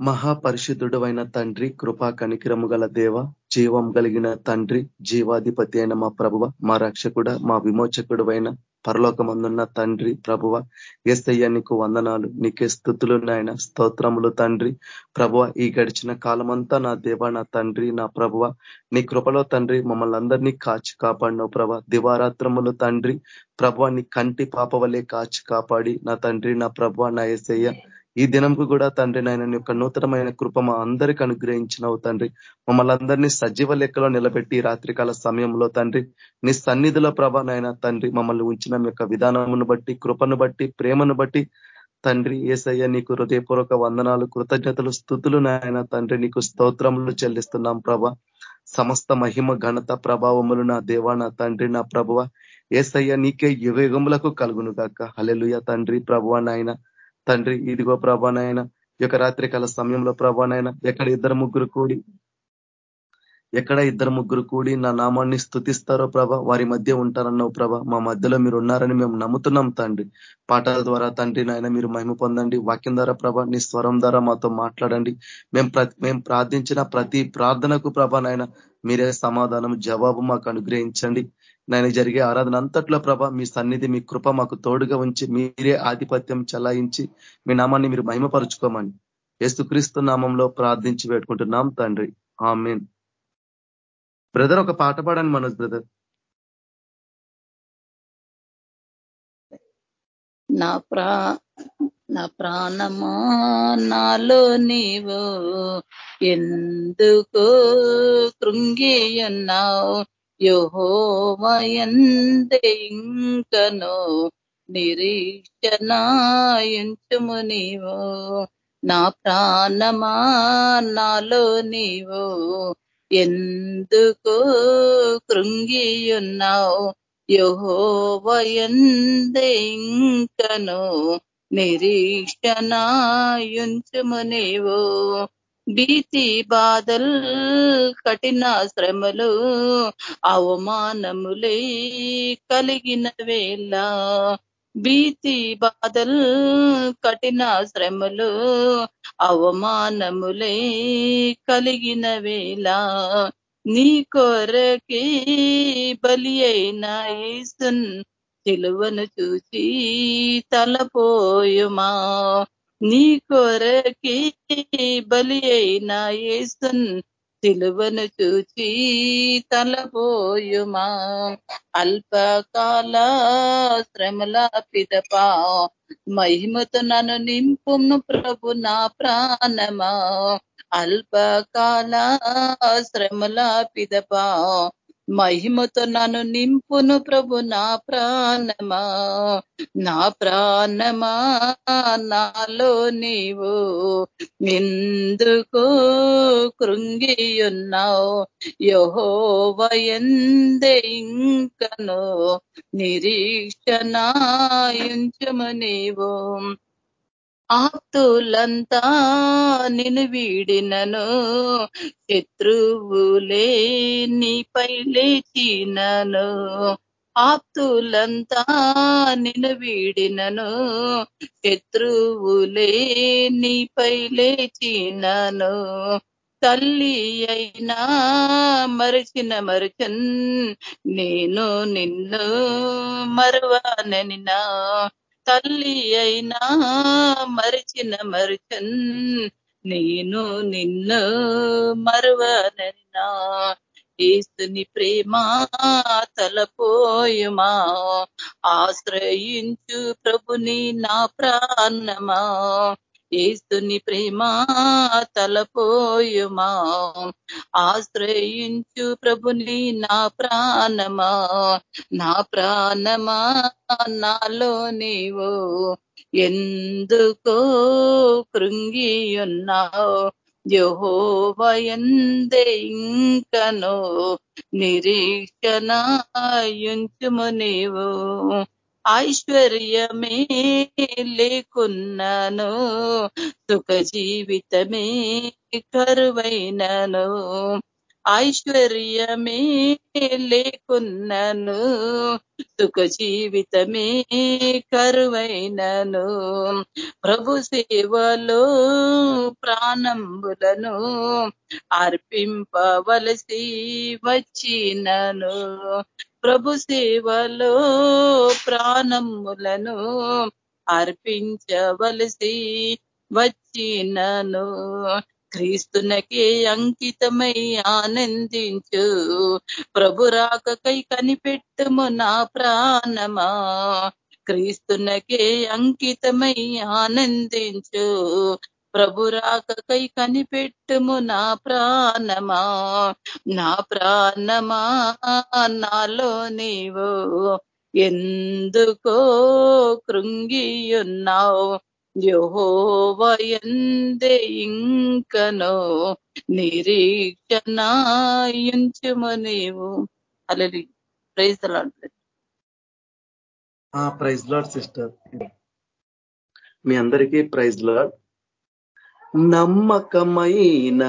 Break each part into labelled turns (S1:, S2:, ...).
S1: మహాపరిశుద్ధుడు అయిన తండ్రి కృపా కనికిరము గల దేవ జీవం కలిగిన తండ్రి జీవాధిపతి అయిన మా ప్రభువ మా రక్షకుడ మా విమోచకుడు అయిన పరలోకమందున్న తండ్రి ప్రభువ ఎస్తయ్య నీకు వందనాలు నీకే స్థుతులు నాయన స్తోత్రములు తండ్రి ప్రభువ. ఈ గడిచిన కాలమంతా నా దేవ నా తండ్రి నా ప్రభువ. నీ కృపలో తండ్రి మమ్మల్ని అందరినీ కాచి కాపాడినవు ప్రభ దివారాత్రములు తండ్రి ప్రభువ నీ కంటి పాప వలె కాచి కాపాడి నా తండ్రి నా ప్రభువ నా ఏసయ్య ఈ దినంకు కూడా తండ్రి నాయన యొక్క నూతనమైన కృప మా అందరికి అనుగ్రహించినవు తండ్రి. మమ్మల్ని అందరినీ సజీవ లెక్కలో నిలబెట్టి రాత్రికాల సమయంలో తండ్రి నీ సన్నిధిలో ప్రభ నాయన తండ్రి మమ్మల్ని ఉంచిన యొక్క విధానమును బట్టి కృపను బట్టి ప్రేమను బట్టి తండ్రి ఏసయ్య నీకు హృదయపూర్వక వందనాలు కృతజ్ఞతలు స్థుతులు నాయన తండ్రి నీకు స్తోత్రములు చెల్లిస్తున్నాం ప్రభ. సమస్త మహిమ ఘనత ప్రభావములు నా దేవా నా తండ్రి నా ప్రభువ. ఏసయ్య నీకే యుగములకు కలుగును గాక హలెలుయ తండ్రి ప్రభువ నాయన. తండ్రి ఇదిగో ప్రభానైనా ఈ యొక్క రాత్రికాల సమయంలో ప్రభానైనా ఎక్కడ ఇద్దరు ముగ్గురు కూడి ఎక్కడ ఇద్దరు ముగ్గురు కూడి నా నామాన్ని స్థుతిస్తారో ప్రభ వారి మధ్య ఉంటారన్నావు ప్రభ మా మధ్యలో మీరు ఉన్నారని మేము నమ్ముతున్నాం తండ్రి. పాఠాల ద్వారా తండ్రి నాయన మీరు మహిమ పొందండి. వాక్యం ద్వారా ప్రభ నీ స్వరం ద్వారా మాతో మాట్లాడండి. మేము మేము ప్రార్థించిన ప్రతి ప్రార్థనకు ప్రభ నాయన మీరే సమాధానం జవాబు మాకు అనుగ్రహించండి. నేను జరిగే ఆరాధన అంతట్లో ప్రభ మీ సన్నిధి మీ కృప మాకు తోడుగా ఉంచి మీరే ఆధిపత్యం చలాయించి మీ నామాన్ని మీరు మహిమపరుచుకోమని ఏసుక్రీస్తు నామంలో ప్రార్థించి పెట్టుకుంటున్నాం తండ్రి. ఆ బ్రదర్ ఒక పాట పాడండి మనోజ్ బ్రదర్.
S2: నా ప్రా నా ప్రాణమా నాలో నీవు ఎందుకు కృంగి ఉన్నావు? యోహోమయందే ఇంకను నిరీక్షణాయించుము నీవు. నా ప్రాణమా నాలో నీవు. ఎందుకు కృంగియున్నావు? యోహోవయందే ఇంకను నిరీక్షణాయుంచుము నీవు. భీతి బాధలు కఠిన శ్రమలు అవమానములే కలిగిన వేళ. భీతి బాధలు కఠిన శ్రమలు అవమానములే కలిగిన వేళ. నీ కొరకి బలి అయిన ఈసున్ చెలువను చూచి తలపోయుమా? నీ కొరకి బలి అయిన ఏసున్ సిలువను చూచి తలపోయుమా అల్పకాల శ్రమల పిదపా. మహిమతో నన్ను నింపును ప్రభు నా ప్రాణమా. అల్పకాల శ్రమల పిదపా. మహిమతో నన్ను నింపును ప్రభు నా ప్రాణమా నా ప్రాణమా నాలో నీవు ఎందుకు కృంగియున్నావు. యహోవయందే ఇంకను నిరీక్షణాయుంచము నీవు. ఆప్తులంతా నిన్ను వీడినను. శత్రువులే నీపై లేచినను. ఆప్తులంతా నిన్ను వీడినను. శత్రువులే నీపై లేచినను. తల్లి అయినా మరచిన మరచన్ నేను నిన్ను మరవాననినా. తల్లి అయినా మరిచిన మరుచన్ నేను నిన్ను మరువనైనా? ఏసుని ప్రేమ తలపోయుమా? ఆశ్రయించు ప్రభుని నా ప్రాణమా? ఈస్తుని ప్రేమ తలపోయుమా ఆశ్రయించు ప్రభుని నా ప్రాణమా. నా ప్రాణమా నాలో నీవు. ఎందుకో కృంగియున్నావు. యహోవయందే ఇంకను. నిరీక్షణాయుంచుము నీవు. ఐశ్వర్యమే లేకున్నాను సుఖ జీవితమే కరువైనను. ఐశ్వర్యమే లేకున్నను సుఖ జీవితమే కరువైనను. ప్రభు సేవలో ప్రాణంబులను అర్పింపవలసి వచ్చినను. ప్రభు సేవలో ప్రాణములను అర్పించవలసి వచ్చినను. క్రీస్తునకే అంకితమై ఆనందించు. ప్రభు రాకకై కనిపెట్టుము నా ప్రాణమా. క్రీస్తునకే అంకితమై ఆనందించు. ప్రభు రాకకై కనిపెట్టుము నా ప్రాణమా? నా ప్రాణమా? నాలో నీవు ఎందుకో కృంగియున్నావు? యహోవయందే ఇంకనో నిరీక్షణాయుంచుము నీవు. అలలి ప్రైజ్
S1: ప్రైజ్ లాడ్ సిస్టర్ మీ అందరికీ ప్రైజ్ లాడ్ నమ్మకమైన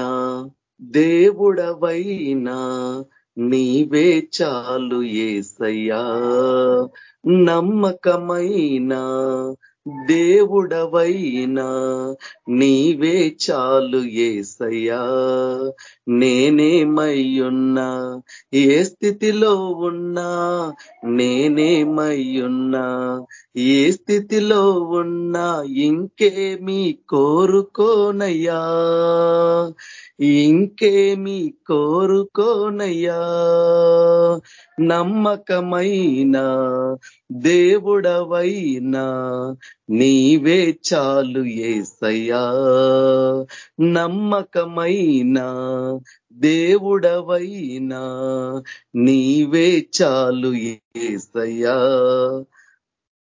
S1: దేవుడవైనా నీవే చాలు ఏసయ్యా. నమ్మకమైన దేవుడవైనా నీవే చాలు ఏసయ్యా. నేనేమయ్యున్నా ఏ స్థితిలో ఉన్నా నేనేమయ్యున్నా ఏ స్థితిలో ఉన్నా ఇంకేమి కోరుకోనయ్యా. ఇంకేమి కోరుకోనయ్యా. నమ్మకమైన దేవుడవైనా నీవే చాలు ఏసయ్యా. నమ్మకమైన దేవుడవైనా నీవే చాలు ఏసయ్యా.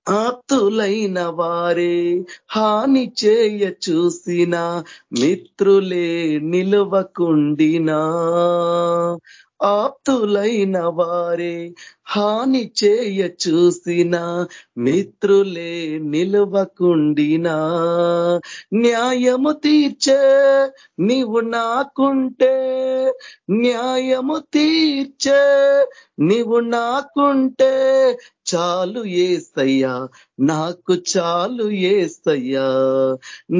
S1: ఆప్తులైన వారే హాని చేయ చూసిన మిత్రులే నిలువకుండినా. ఆప్తులైన వారే హాని చేయ చూసిన మిత్రులే నిలువకుండినా. న్యాయము తీర్చే నీవు నాకుంటే న్యాయము తీర్చే నీవు నాకుంటే చాలు ఏసయ్యా నాకు చాలు ఏసయ్యా.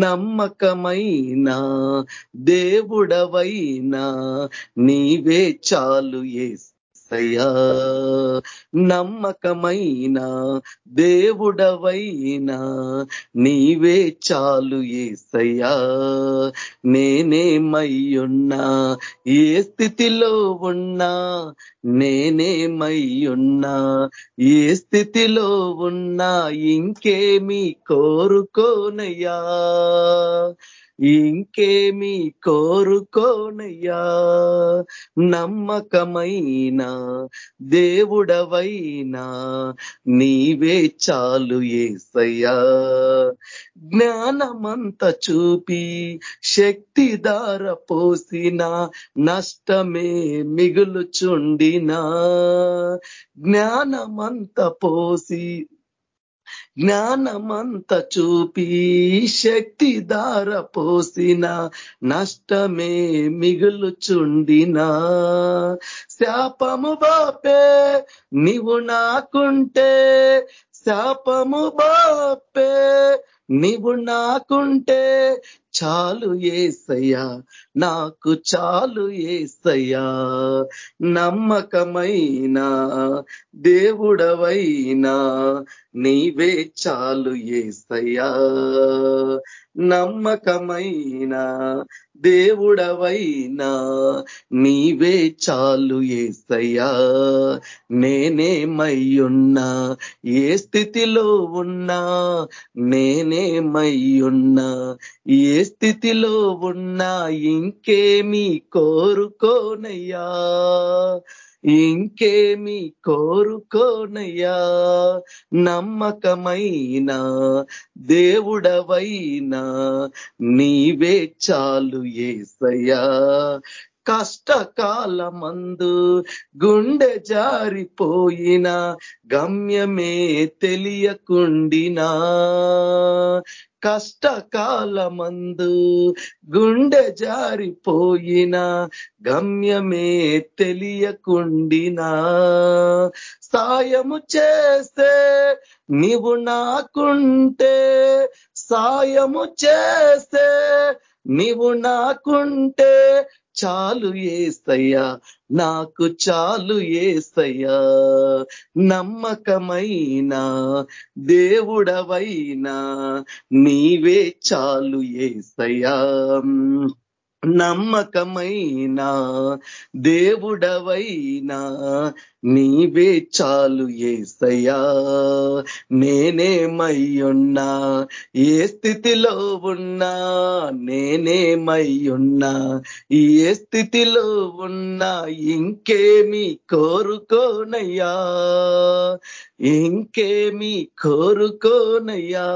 S1: నమ్మకమైన దేవుడవైనా నీవే చాలు ఏసయ్యా నమ్మకమైన దేవుడవైనా నీవే చాలు ఏసయ్యా. నేనేమయ్యున్నా ఏ స్థితిలో ఉన్నా నేనేమయ్యున్నా ఏ స్థితిలో ఉన్నా ఇంకేమీ కోరుకోనయ్యా. ఇంకేమి కోరుకోనయ్యా. నమ్మకమైన దేవుడవైనా నీవే చాలు ఏసయ్యా. జ్ఞానమంత చూపి శక్తి దార పోసిన నష్టమే మిగులుచుండినా. జ్ఞానమంత పోసి జ్ఞానమంత చూపి శక్తి దార పోసిన నష్టమే మిగులుచుండినా. శాపము బాపే నీవు నాకుంటే శాపము బాపే నీవు నాకుంటే చాలు ఏసయ్యా నాకు చాలు ఏసయ్యా. నమ్మకమైన దేవుడవైనా నీవే చాలు ఏసయ్యా. నమ్మకమైన దేవుడవైనా నీవే చాలు ఏసయ్యా. నేనేమయ్యున్నా ఏ స్థితిలో ఉన్నా ఏమయ్యున్నా? ఏ స్థితిలో ఉన్నా ఇంకేమి కోరుకోనయ్యా. ఇంకేమి కోరుకోనయ్యా. నమ్మకమైన? దేవుడవైనా? నీవే చాలు ఏసయ్యా. కష్టకాలమందు గుండె జారిపోయిన గమ్యమే తెలియకుండినా. కష్టకాలమందు గుండె జారిపోయిన గమ్యమే తెలియకుండినా. సాయము చేస్తే నీవు నాకుంటే సాయము చేస్తే నీవు నాకుంటే చాలు ఏసయ్యా నాకు చాలు ఏసయ్యా. నమ్మకమైన దేవుడవైనా నీవే చాలు ఏసయ్యా. నమ్మకమైన దేవుడవైనా నీవే చాలు ఏసయ్యా. నేనేమయ్యున్నా ఏ స్థితిలో ఉన్నా నేనేమయ్యున్నా ఏ స్థితిలో ఉన్నా ఇంకేమి కోరుకోనయ్యా. ఇంకేమి కోరుకోనయ్యా.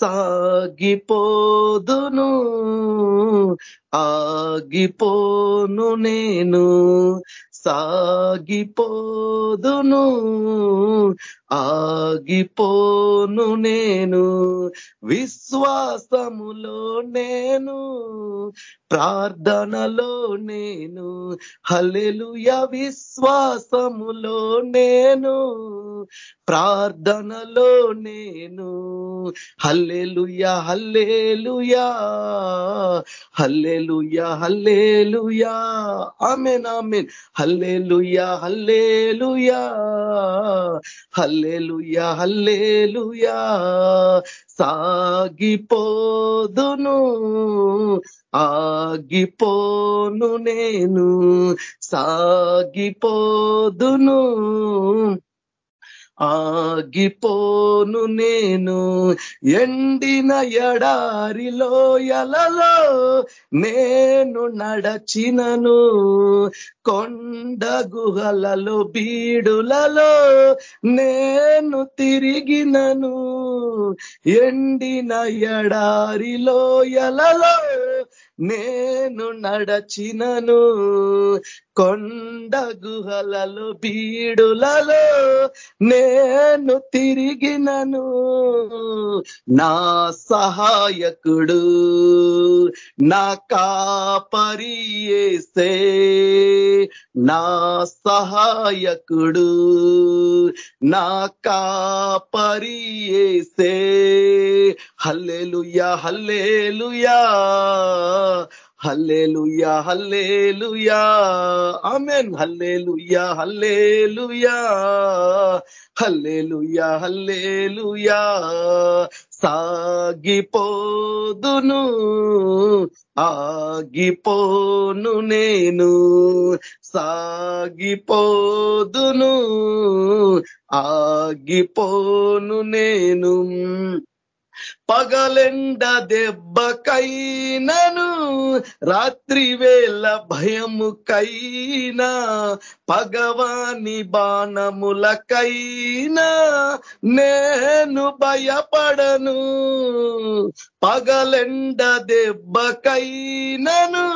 S1: సాగిపోదును ఆగిపోను నేను సాగిపోదును ఆగిపోను నేను విశ్వాసములో నేను ప్రార్థనలో నేను హలెలుయ విశ్వాసములో నేను ప్రార్థనలో నేను hallelujah hallelujah hallelujah hallelujah amen amen hallelujah hallelujah హల్ హల్లేలుయా హల్లేలుయా. సాగిపోదును ఆగిపోను నేను. సాగిపోదును ఆగిపోను నేను ఎండిన ఎడారిలో ఎలలో నేను నడచినను కొండ గుహలలో బీడులలో నేను తిరిగినను ఎండిన ఎడారిలో ఎలలో నేను నడచినను కొండ గుహలలో బీడులలో నేను తిరిగినను. నా సహాయకుడు నా కాపరియేసే నా సహాయకుడు నా కాపరియేసే hallelujah hallelujah. Hallelujah hallelujah. Amen. Hallelujah hallelujah. Hallelujah hallelujah. సాగిపోదును ఆగిపోను నేను. సాగిపోదును ఆగిపోను నేను. పగలెండ దెబ్బకైనను రాత్రి వేళ భయముకైనా పగవాని బాణములకైనా నేను భయపడను. పగలెండ దెబ్బకైనను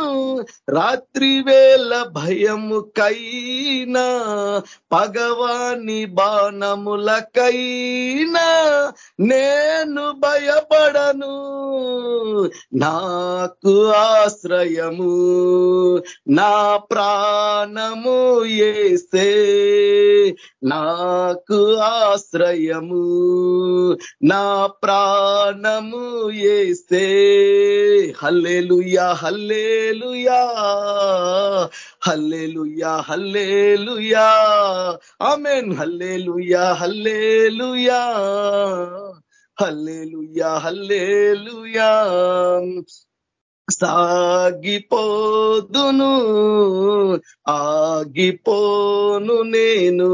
S1: రాత్రి వేళ భయముకైనా పగవాని బాణములకైనా నేను భయ భయపడను నాకు ఆశ్రయము నా ప్రాణము ఏసే. నాకు ఆశ్రయము నా ప్రాణము ఏసే. Hallelujah hallelujah hallelujah hallelujah. Amen. Hallelujah hallelujah. Hallelujah hallelujah. సాగిపోదును ఆగిపోను నేను.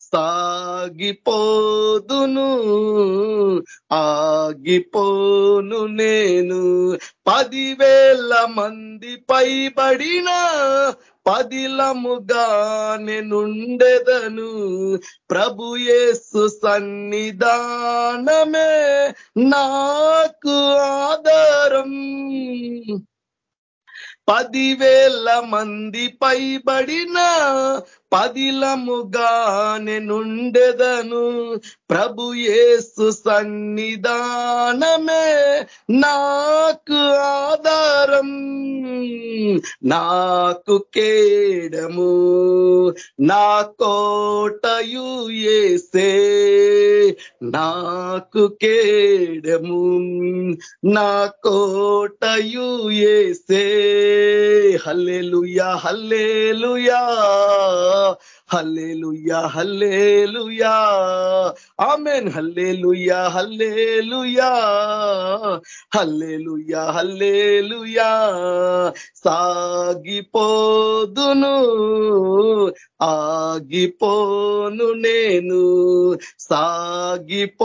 S1: సాగిపోదును ఆగిపోను నేను. పదివేల మంది పైబడిన పదిలముగా నేనుండెదను ప్రభు యేసు సన్నిధానమే నాకు ఆధారం పదివేల మంది పైబడిన పదిలముగా నేనుండెదను ప్రభు ఏసు సన్నిధానమే నాకు ఆధారం నాకు కేడము. నా కోటయు ఏసే నాకు కేడము. నా కోటయు ఏసే hallelujah hallelujah. Hallelujah hallelujah. Amen. Hallelujah hallelujah. Hallelujah hallelujah. సాగిపోదును ఆగిపోను నేను. సాగిపోదును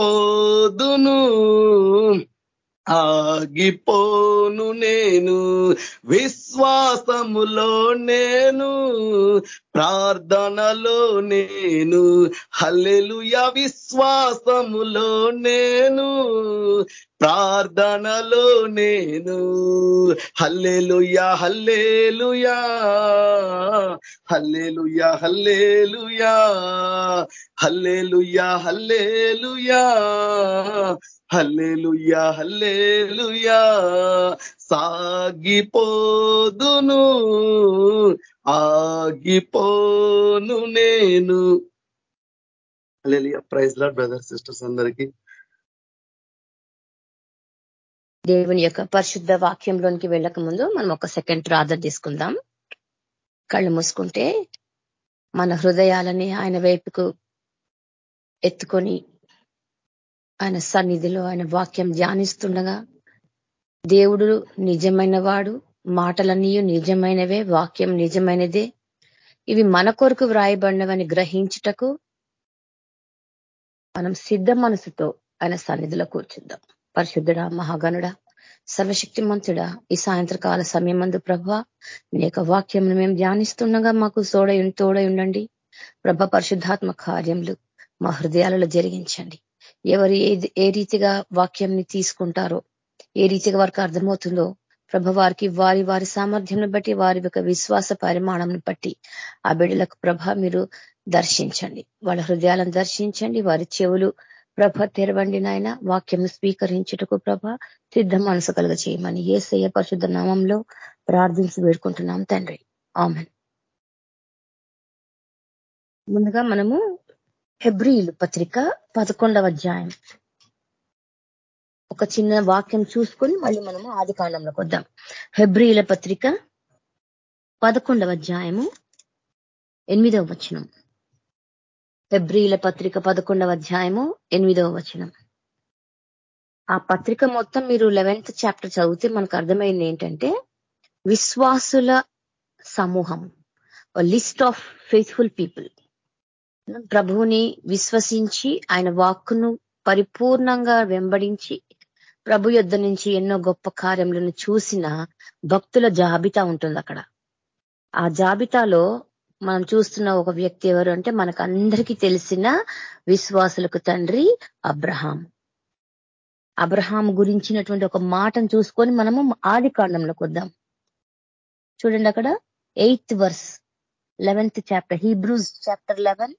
S1: ఆగిపోను నేను. విశ్వాసములో నేను ప్రార్థనలో నేను హల్లెలుయ విశ్వాసములో నేను. ప్రార్థనలో నేను hallelujah hallelujah. Hallelujah hallelujah. Hallelujah hallelujah. Hallelujah hallelujah. సాగిపోదును. ఆగిపోను నేను. ప్రైజ్ లాడ్ బ్రదర్ సిస్టర్స్ అందరికీ.
S3: దేవుని యొక్క పరిశుద్ధ వాక్యంలోనికి వెళ్ళక ముందు మనం ఒక సెకండ్ ప్రార్థన తీసుకుందాం. కళ్ళు మూసుకుంటే మన హృదయాలని ఆయన వైపుకు ఎత్తుకొని ఆయన సన్నిధిలో ఆయన వాక్యం ధ్యానిస్తుండగా దేవుడు నిజమైన వాడు. మాటలన్నీ నిజమైనవే వాక్యం నిజమైనదే. ఇవి మన కొరకు వ్రాయబడినవని గ్రహించుటకు మనం సిద్ధ మనసుతో ఆయన సన్నిధిలో కూర్చుందాం. పరిశుద్ధుడా సర్వశక్తి సర్వశక్తిమంతుడా ఈ సాయంత్రకాల సమయం మందు ప్రభ నీ యొక్క వాక్యం మేము ధ్యానిస్తుండగా మాకు సోడ తోడై ఉండండి. ప్రభ పరిశుద్ధాత్మ కార్యములు మా హృదయాలలో జరిగించండి. ఎవరు ఏ రీతిగా వాక్యంని తీసుకుంటారో ఏ రీతిగా వారికి అర్థమవుతుందో ప్రభ వారికి వారి వారి సామర్థ్యం బట్టి వారి యొక్క విశ్వాస పరిమాణం బట్టి ఆ బిడ్డలకు ప్రభ మీరు దర్శించండి. వాళ్ళ హృదయాలను దర్శించండి. వారి చెవులు ప్రభ తెరవండి నాయన. వాక్యం స్వీకరించుటకు ప్రభ సిద్ధ మనసు కలుగ చేయమని ఏసయ్య పరిశుద్ధ నామంలో ప్రార్థించి వేడుకుంటున్నాం తండ్రి. ఆమెన్. ముందుగా మనము హెబ్రిల్ పత్రిక పదకొండవ అధ్యాయం. ఒక చిన్న వాక్యం చూసుకొని మళ్ళీ మనము ఆది కాండంలోకి వద్దాం. హెబ్రిల పత్రిక పదకొండవ అధ్యాయము ఎనిమిదవ వచనం. ఫిబ్రిల పత్రిక పదకొండవ అధ్యాయము ఎనిమిదవ వచనం. ఆ పత్రిక మొత్తం మీరు లెవెన్త్ చాప్టర్ చదివితే మనకు అర్థమైంది ఏంటంటే విశ్వాసుల సమూహం లిస్ట్ ఆఫ్ ఫెయిత్ఫుల్ పీపుల్ ప్రభువుని విశ్వసించి ఆయన వాక్కును పరిపూర్ణంగా వెంబడించి ప్రభు యుద్ధ నుంచి ఎన్నో గొప్ప కార్యములను చూసిన భక్తుల జాబితా ఉంటుంది అక్కడ. ఆ జాబితాలో మనం చూస్తున్న ఒక వ్యక్తి ఎవరు అంటే మనకు అందరికీ తెలిసిన విశ్వాసులకు తండ్రి అబ్రహాం. అబ్రహాం గురించినటువంటి ఒక మాటను చూసుకొని మనము ఆది కాండంలోకి వద్దాం. చూడండి అక్కడ eighth verse eleventh chapter Hebrews chapter eleven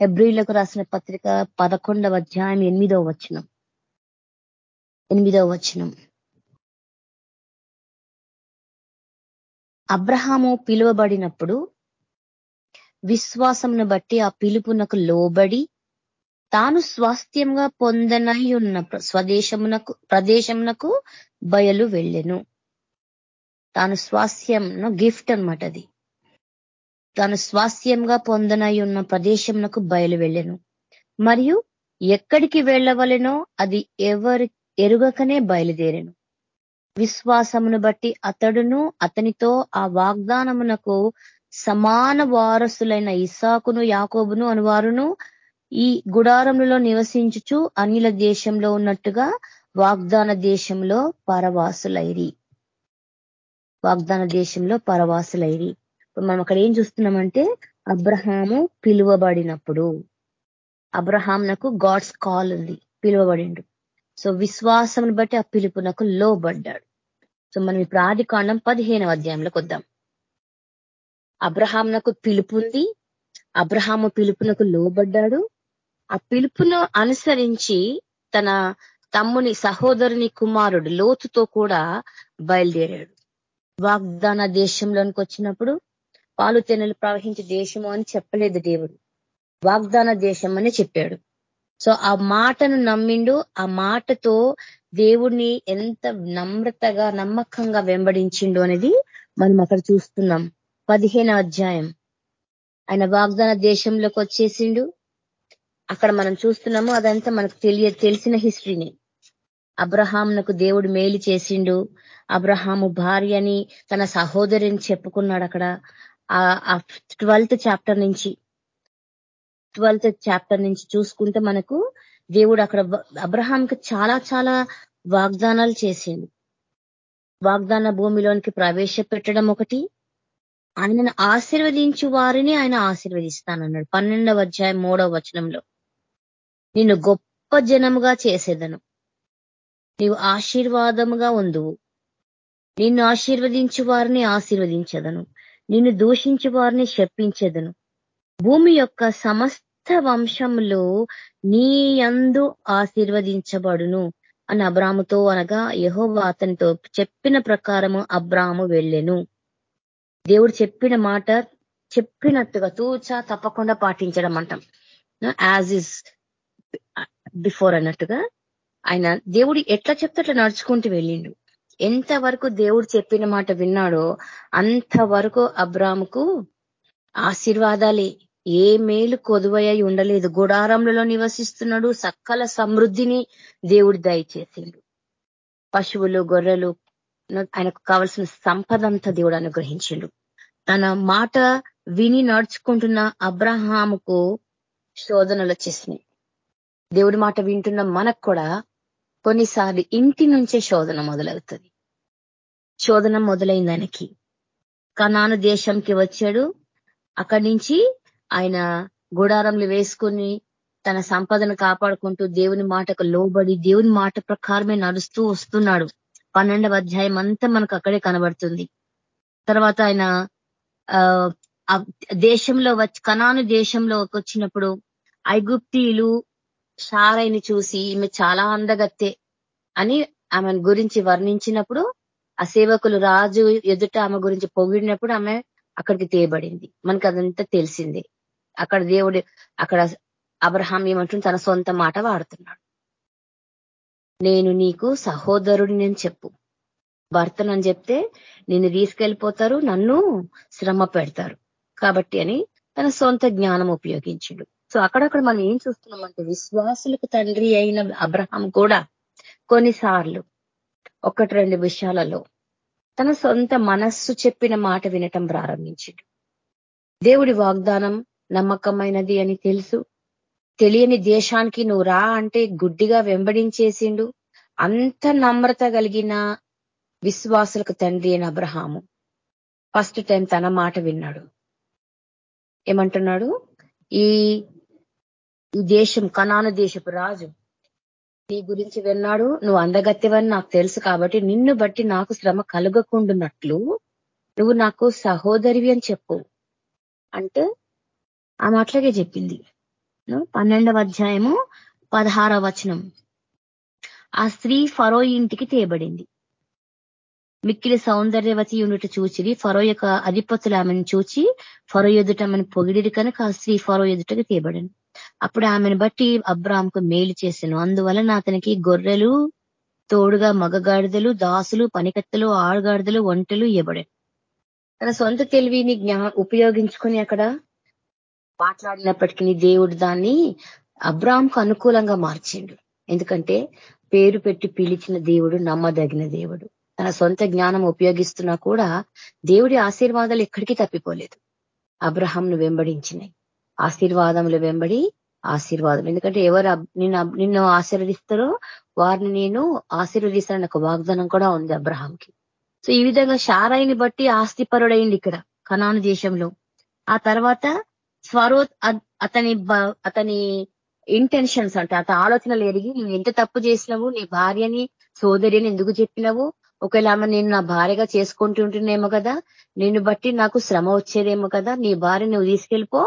S3: ఎబ్రిలకు రాసిన పత్రిక పదకొండవ అధ్యాయం ఎనిమిదవ వచనం. ఎనిమిదవ వచనం. అబ్రహాము పిలువబడినప్పుడు విశ్వాసంను బట్టి ఆ పిలుపునకు లోబడి తాను స్వాస్థ్యంగా పొందనై ఉన్న స్వదేశమునకు ప్రదేశమునకు బయలు వెళ్ళెను. తాను స్వాస్థ్యం గిఫ్ట్ అనమాట అది. తాను స్వాస్థ్యంగా పొందనై ఉన్న ప్రదేశమునకు బయలు వెళ్ళెను. మరియు ఎక్కడికి వెళ్ళవలెనో అది ఎవరి ఎరుగకనే బయలుదేరెను. విశ్వాసమును బట్టి అతడును అతనితో ఆ వాగ్దానమునకు సమాన వారసులైన ఇసాకును యాకోబును అనువారును. ఈ గుడారములలో నివసించుచు అనిల దేశంలో ఉన్నట్టుగా వాగ్దాన దేశంలో పరవాసులైరి. వాగ్దాన దేశంలో పరవాసులైరి. మనం అక్కడ ఏం చూస్తున్నామంటే అబ్రహాము పిలువబడినప్పుడు. అబ్రహాంనకు గాడ్స్ కాల్ ఉంది పిలువబడిండు. సో విశ్వాసం బట్టి ఆ పిలుపునకు లోబడ్డాడు. సో మనం ఇప్పుడు ఆది కాండం పదిహేనవ అధ్యాయంలోకి వద్దాం అబ్రహాంనకు పిలుపుంది అబ్రహాము పిలుపునకు లోబడ్డాడు. ఆ పిలుపును అనుసరించి తన తమ్ముని సహోదరుని కుమారుడు లోతుతో కూడా బయలుదేరాడు. వాగ్దాన దేశంలోనికి వచ్చినప్పుడు పాలు తెనలు ప్రవహించే దేశము అని చెప్పలేదు దేవుడు. వాగ్దాన దేశం అని చెప్పాడు. సో ఆ మాటను నమ్మిండు ఆ మాటతో దేవుణ్ణి ఎంత నమ్రతగా నమ్మకంగా వెంబడించిండు అనేది మనం అక్కడ చూస్తున్నాం. పదిహేను అధ్యాయం. ఆయన వాగ్దాన దేశంలోకి వచ్చేసిండు. అక్కడ మనం చూస్తున్నాము అదంతా మనకు తెలియ తెలిసిన హిస్టరీని. అబ్రహాంనకు దేవుడు మేలు చేసిండు. అబ్రహాము భార్యని తన సహోదరిని చెప్పుకున్నాడు అక్కడ. ఆ ట్వెల్త్ చాప్టర్ నుంచి. ట్వెల్త్ చాప్టర్ నుంచి చూసుకుంటే మనకు దేవుడు అక్కడ అబ్రహాంకి చాలా చాలా వాగ్దానాలు చేసిండు. వాగ్దాన భూమిలోనికి ప్రవేశపెట్టడం ఒకటి. ఆయనను ఆశీర్వదించు వారిని ఆయన ఆశీర్వదిస్తానన్నాడు. పన్నెండవ అధ్యాయం మూడవ వచనంలో. నిన్ను గొప్ప జనముగా చేసేదను. నీవు ఆశీర్వాదముగా ఉందువు. నిన్ను ఆశీర్వదించు వారిని ఆశీర్వదించదను. నిన్ను దూషించు వారిని శప్పించదను భూమి యొక్క సమస్త వంశంలో నీ అందు ఆశీర్వదించబడును. అని అబ్రాముతో అనగా యహోవా అతనితో చెప్పిన ప్రకారము అబ్రాము వెళ్ళెను. దేవుడు చెప్పిన మాట చెప్పినట్టుగా తూచా తప్పకుండా పాటించడం అంటాం యాజ్ ఇస్ బిఫోర్ అన్నట్టుగా ఆయన దేవుడు ఎట్లా చెప్తే అట్లా నడుచుకుంటూ వెళ్ళిండు. ఎంతవరకు దేవుడు చెప్పిన మాట విన్నాడో అంతవరకు అబ్రాముకు ఆశీర్వాదాలే. ఏ మేలు కొదువయ్యి ఉండలేదు. గుడారంలో నివసిస్తున్నాడు సకల సమృద్ధిని దేవుడు దయచేసిండు. పశువులు గొర్రెలు ఆయనకు కావలసిన సంపద అంతా దేవుడు అనుగ్రహించిండు. తన మాట విని నడుచుకుంటున్న అబ్రహాముకు శోధనలు వచ్చేసినాయి. దేవుడి మాట వింటున్న మనకు కూడా కొన్నిసార్లు ఇంటి నుంచే శోధన మొదలవుతుంది. శోధన మొదలైంది ఆయనకి కనాను దేశంకి వచ్చాడు. అక్కడి నుంచి ఆయన గుడారంలు వేసుకుని తన సంపదను కాపాడుకుంటూ దేవుని మాటకు లోబడి దేవుని మాట ప్రకారమే నడుస్తూ వస్తున్నాడు. పన్నెండవ అధ్యాయం అంతా మనకు అక్కడే కనబడుతుంది. తర్వాత ఆయన దేశంలో వచ్చి కనాను దేశంలో వచ్చినప్పుడు ఐగుప్తీలు షారైని చూసి ఈమె చాలా అందగత్తే అని ఆమె గురించి వర్ణించినప్పుడు ఆ సేవకులు రాజు ఎదుట ఆమె గురించి పొగిడినప్పుడు ఆమె అక్కడికి తేయబడింది. మనకు అదంతా తెలిసిందే. అక్కడ దేవుడు అక్కడ అబ్రహాం ఏమంటుంది తన సొంత మాట వాడుతున్నాడు. నేను నీకు సహోదరుడిని నేను చెప్పు. భర్తనని చెప్తే నిన్ను తీసుకెళ్ళిపోతారు నన్ను శ్రమ పెడతారు. కాబట్టి అని తన సొంత జ్ఞానం ఉపయోగించిండు. సో అక్కడక్కడ మనం ఏం చూస్తున్నామంటే విశ్వాసులకు తండ్రి అయిన అబ్రహాం కూడా కొన్నిసార్లు ఒకటి రెండు విషయాలలో తన సొంత మనస్సు చెప్పిన మాట వినటం ప్రారంభించిండు. దేవుడి వాగ్దానం నమ్మకమైనది అని తెలుసు. తెలియని దేశానికి నువ్వు రా అంటే గుడ్డిగా వెంబడించేసిండు. అంత నమ్రత కలిగిన విశ్వాసులకు తండ్రి అయిన అబ్రహాము. ఫస్ట్ టైం తన మాట విన్నాడు. ఏమంటున్నాడు? ఈ ఈ దేశం కనాను దేశపు రాజు నీ గురించి విన్నాడు. నువ్వు అందగత్తెవని నాకు తెలుసు కాబట్టి నిన్ను బట్టి నాకు శ్రమ కలగకుండున్నట్లు నువ్వు నాకు సహోదరివి అని చెప్పు. అంటే ఆ అట్లాగే చెప్పింది. పన్నెండవ అధ్యాయము పదహారవ వచనం. ఆ స్త్రీ ఫరో ఇంటికి తేబడింది. మిక్కిలి సౌందర్యవతి యూనిట్ చూచిరి ఫరో యొక్క అధిపతులు ఆమెను చూచి ఫరో ఎదుట ఆమెను పొగిడిరి కనుక ఆ స్త్రీ ఫరో ఎదుటకి తీయబడింది అప్పుడు ఆమెను బట్టి అబ్రామ్కు మేలు చేశాను అందువలన అతనికి గొర్రెలు తోడుగా మగగాడిదలు దాసులు పనికత్తలు ఆడుగాడిదలు ఒంటెలు ఇవ్వబడాను. తన సొంత తెలివిని జ్ఞా ఉపయోగించుకొని అక్కడ మాట్లాడినప్పటికీ దేవుడు దాన్ని అబ్రామ్కు అనుకూలంగా మార్చిండు. ఎందుకంటే పేరు పెట్టి పిలిచిన దేవుడు నమ్మదగిన దేవుడు. తన సొంత జ్ఞానం ఉపయోగిస్తున్నా కూడా దేవుడి ఆశీర్వాదాలు ఎక్కడికి తప్పిపోలేదు. అబ్రహాంను వెంబడించినాయి ఆశీర్వాదములు వెంబడి ఆశీర్వాదం. ఎందుకంటే ఎవరు నిన్ను నిన్ను ఆశీర్వదిస్తారో వారిని నేను ఆశీర్వదిస్తానని ఒక వాగ్దానం కూడా ఉంది అబ్రహాంకి సో ఈ విధంగా షారాయిని బట్టి ఆస్తిపరుడైంది ఇక్కడ కనాను దేశంలో. ఆ తర్వాత స్వరో అతని అతని ఇంటెన్షన్స్ అంటే అతని ఆలోచనలు ఎరిగి నువ్వు ఎంత తప్పు చేసినావు నీ భార్యని సోదరిని ఎందుకు చెప్పినావు? ఒకవేళ ఆమె నేను నా భార్యగా చేసుకుంటుంటున్నేమో కదా నిన్ను బట్టి నాకు శ్రమ వచ్చేదేమో కదా నీ భార్య నువ్వు తీసుకెళ్ళిపో.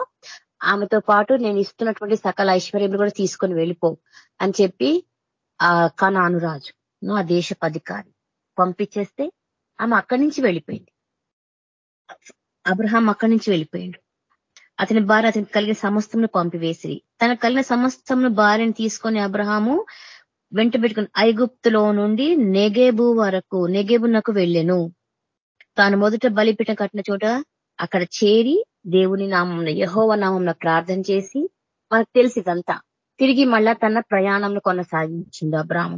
S3: ఆమెతో పాటు నేను ఇస్తున్నటువంటి సకల ఐశ్వర్యం కూడా తీసుకొని వెళ్ళిపో అని చెప్పి ఆ కనానురాజు నువ్వు ఆ దేశ అధికారి పంపించేస్తే ఆమె అక్కడి నుంచి వెళ్ళిపోయింది. అబ్రహాం అక్కడి నుంచి వెళ్ళిపోయిండు. అతని భార్య అతనికి కలిగిన సమస్తంను పంపివేసిరి. తనకు కలిగిన సమస్తంను భార్యను తీసుకొని అబ్రహాము వెంట పెట్టుకుని ఐగుప్తులో నుండి నెగేబు వరకు నెగేబునకు వెళ్ళెను. తాను మొదట బలిపీఠం కట్టిన చోట అక్కడ చేరి దేవుని నామం యహోవ నామంలో ప్రార్థన చేసి మనకు తెలిసి ఇదంతా. తిరిగి మళ్ళా తన ప్రయాణంలో కొనసాగించింది అబ్రాహం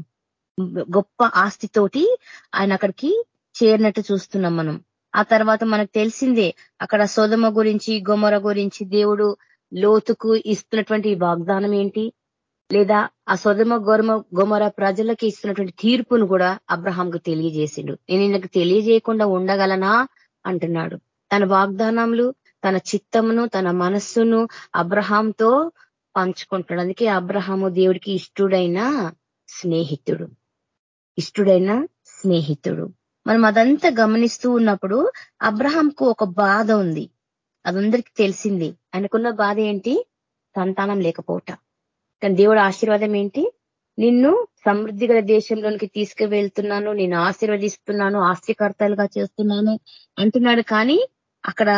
S3: గొప్ప ఆస్తితోటి ఆయన అక్కడికి చేరినట్టు చూస్తున్నాం మనం. ఆ తర్వాత మనకు తెలిసిందే అక్కడ సోదమ గురించి గొమర గురించి దేవుడు లోతుకు ఇస్తున్నటువంటి వాగ్దానం ఏంటి? లేదా ఆ సొదమ గొరమ గొమర ప్రజలకి ఇస్తున్నటువంటి తీర్పును కూడా అబ్రహాంకు తెలియజేసిండు. నేను ఈయనకు తెలియజేయకుండా ఉండగలనా? అంటున్నాడు. తన వాగ్దానములు తన చిత్తమును తన మనస్సును అబ్రహాంతో పంచుకుంటాడు అందుకే అబ్రహాము దేవుడికి ఇష్టుడైన స్నేహితుడు. ఇష్టుడైన స్నేహితుడు. మనం అదంతా గమనిస్తూ ఉన్నప్పుడు అబ్రహాంకు ఒక బాధ ఉంది. అదందరికీ తెలిసింది. ఆయనకున్న బాధ ఏంటి? సంతానం లేకపోవట కానీ దేవుడు ఆశీర్వాదం ఏంటి? నిన్ను సమృద్ధి గల దేశంలోనికి తీసుకువెళ్తున్నాను నేను ఆశీర్వదిస్తున్నాను ఆస్తికర్తలుగా చేస్తున్నాను అంటున్నాడు. కానీ అక్కడ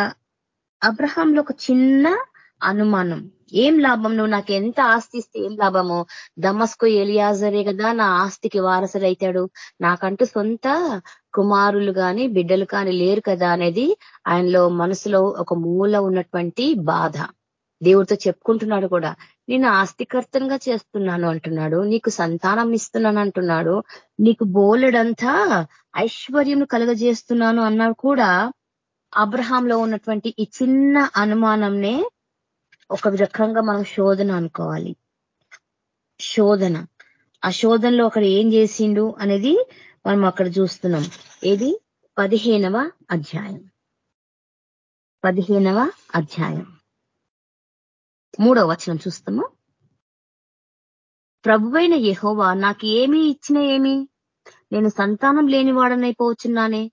S3: అబ్రహాంలో ఒక చిన్న అనుమానం. ఏం లాభం? నువ్వు నాకు ఎంత ఆస్తి ఇస్తే ఏం లాభము? దమస్కు ఎలియాజరే కదా నా ఆస్తికి వారసుడైతాడు. నాకంటూ సొంత కుమారులు కానీ బిడ్డలు కానీ లేరు కదా అనేది ఆయనలో మనసులో ఒక మూల ఉన్నటువంటి బాధ. దేవుడితో చెప్పుకుంటున్నాడు కూడా. నేను ఆస్తికర్తంగా చేస్తున్నాను అంటున్నాడు. నీకు సంతానం ఇస్తున్నాను అంటున్నాడు. నీకు బోలెడంతా ఐశ్వర్యం కలుగజేస్తున్నాను అన్నాడు కూడా అబ్రహాంలో ఉన్నటువంటి ఈ చిన్న అనుమానంనే ఒక రకంగా మనం శోధన అనుకోవాలి. శోధన. ఆ శోధనలో ఒకడు ఏం చేసిండు అనేది మనం అక్కడ చూస్తున్నాం. ఏది? పదిహేనవ అధ్యాయం. పదిహేనవ అధ్యాయం. మూడవ వచనం చూస్తాము ప్రభువైన యహోవా నాకు ఏమి ఇచ్చిన ఏమి? నేను సంతానం లేని వాడనైపోవచ్చున్నానే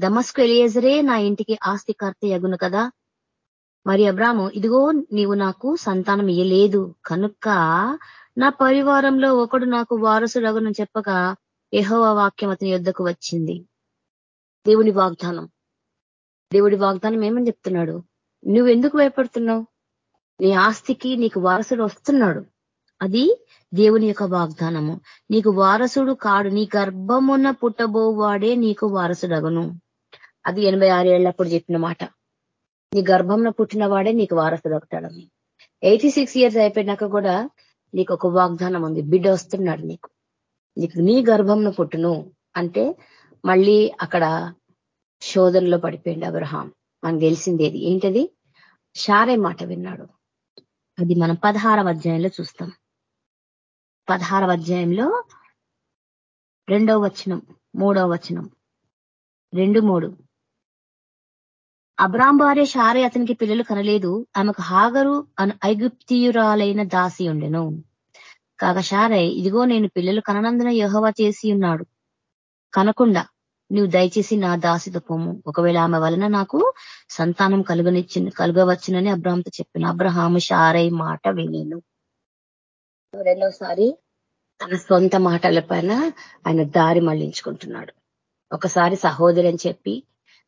S3: దమస్కు ఎలియజరే నా ఇంటికి ఆస్తికర్త యగును కదా. మరి అబ్రాము ఇదిగో నీవు నాకు సంతానం ఇయ్యలేదు. కనుక నా పరివారంలో ఒకడు నాకు వారసుడగును చెప్పగా యహోవ వాక్యం అతని యుద్ధకు వచ్చింది. దేవుని వాగ్దానం. దేవుడి వాగ్దానం ఏమని చెప్తున్నాడు? నువ్వెందుకు భయపడుతున్నావు? నీ ఆస్తికి నీకు వారసుడు వస్తున్నాడు. అది దేవుని యొక్క వాగ్దానము. నీకు వారసుడు కాడు. నీ గర్భమున్న పుట్టబోవాడే నీకు వారసుడగును. అది ఎనభై ఆరేళ్ళప్పుడు చెప్పిన మాట. నీ గర్భంలో పుట్టిన వాడే నీకు వారసుడు ఒకటాడని ఎయిటీ సిక్స్ ఇయర్స్ అయిపోయినాక కూడా నీకు ఒక వాగ్దానం ఉంది. బిడ్డ వస్తున్నాడు నీకు. నీకు నీ గర్భంలో పుట్టును అంటే మళ్ళీ అక్కడ శోధనలో పడిపోయింది అబ్రహాం. మనకు తెలిసిందేది ఏంటది? షారే మాట విన్నాడు. అది మనం పదహారవ అధ్యాయంలో చూస్తాం. పదహారవ అధ్యాయంలో రెండవ వచనం మూడవ వచనం. రెండు మూడు. అబ్రాం భార్య షారే అతనికి పిల్లలు కనలేదు. ఆమెకు హాగరు ఐగుప్తియురాలైన దాసి ఉండెను. కాగా షారే ఇదిగో నేను పిల్లలు కననందున యహోవా చేసి ఉన్నాడు. కనకుండా నువ్వు దయచేసి నా దాసితో పోము. ఒకవేళ ఆమె వలన నాకు సంతానం కలుగనిచ్చి కలుగవచ్చునని అబ్రాహంతో చెప్పిన అబ్రహాము షారై మాట వినేను. రెండవసారి తన సొంత మాటల పైన ఆయన దారి మళ్ళించుకుంటున్నాడు. ఒకసారి సహోదరి అని చెప్పి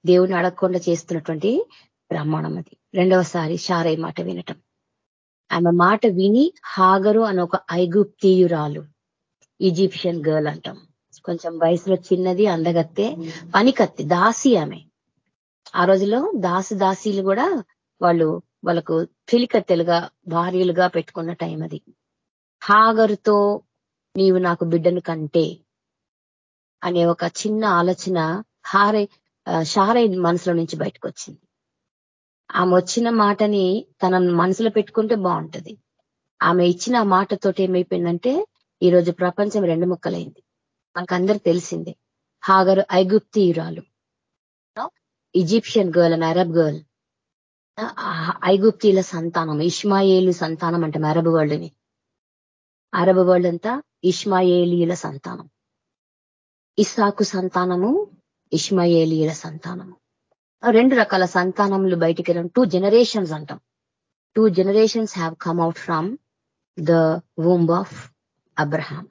S3: దేవుని అడగకుండా చేస్తున్నటువంటి ప్రమాణం అది. రెండవసారి షారై మాట వినటం. ఆమె మాట విని హాగరు అని ఒక ఐగుప్తీయురాలు ఈజిప్షియన్ గర్ల్ అంటాం. కొంచెం వయసులో చిన్నది అందగత్తే పనికత్తి దాసి ఆమె. ఆ రోజులో దాసి దాసీలు కూడా వాళ్ళు వాళ్ళకు పిలికత్తెలుగా భార్యలుగా పెట్టుకున్న టైం అది. హాగరుతో నీవు నాకు బిడ్డను కంటే అనే ఒక చిన్న ఆలోచన హారే షారై మనసులో నుంచి బయటకు వచ్చింది ఆమె వచ్చిన మాటని తన మనసులో పెట్టుకుంటే బాగుంటది. ఆమె ఇచ్చిన ఆ మాటతోటి ఏమైపోయిందంటే ఈరోజు ప్రపంచం రెండు ముక్కలైంది. మనకందరూ తెలిసిందే హాగరు ఐగుప్తియురాలు Egyptian girl and Arab girl. ఐగుప్తీల సంతానం ఇష్మాయేలు సంతానం అంటే అరబ్ వరల్డ్ని అరబ్ వరల్డ్ అంతా ఇష్మాయేలీల సంతానం. ఇస్సాకు సంతానము ఇష్మయేలీల సంతానము. రెండు రకాల సంతానములు బయటికి టూ జనరేషన్స్ అంటాం. Two generations have come out from the womb of Abraham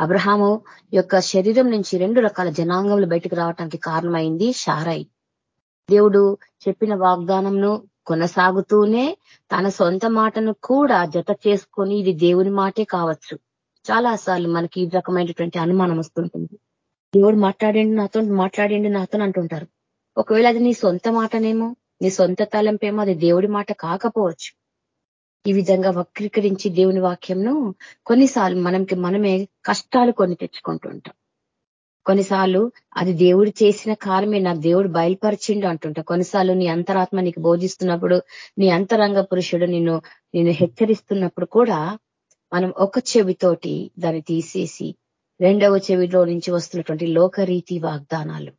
S3: Abraham యొక్క శరీరం నుంచి రెండు రకాల జనాంగములు బయటకు రావటానికి కారణమైంది షారాయి దేవుడు చెప్పిన వాగ్దానంను కొనసాగుతూనే తన సొంత మాటను కూడా జత చేసుకొని ఇది దేవుని మాటే కావచ్చు. చాలా సార్లు మనకి ఈ రకమైనటువంటి అనుమానం వస్తుంటుంది. దేవుడు మాట్లాడండి నాతో మాట్లాడండి నాతో అంటుంటారు. ఒకవేళ అది నీ సొంత మాటనేమో నీ సొంత తలంపేమో అది దేవుడి మాట కాకపోవచ్చు. ఈ విధంగా వక్రీకరించి దేవుని వాక్యంను కొన్నిసార్లు మనకి మనమే కష్టాలు కొన్ని తెచ్చుకుంటూ ఉంటాం కొన్నిసార్లు అది దేవుడు చేసిన కార్యమే నాకు దేవుడు బయలుపరిచిండు అంటుంటా. కొన్నిసార్లు నీ అంతరాత్మ నీకు బోధిస్తున్నప్పుడు నీ అంతరంగ పురుషుడు నిన్ను నిన్ను హెచ్చరిస్తున్నప్పుడు కూడా మనం ఒక చెవితోటి దాన్ని తీసేసి రెండవ చెవిలో నుంచి వస్తున్నటువంటి లోకరీతి వాగ్దానాలు.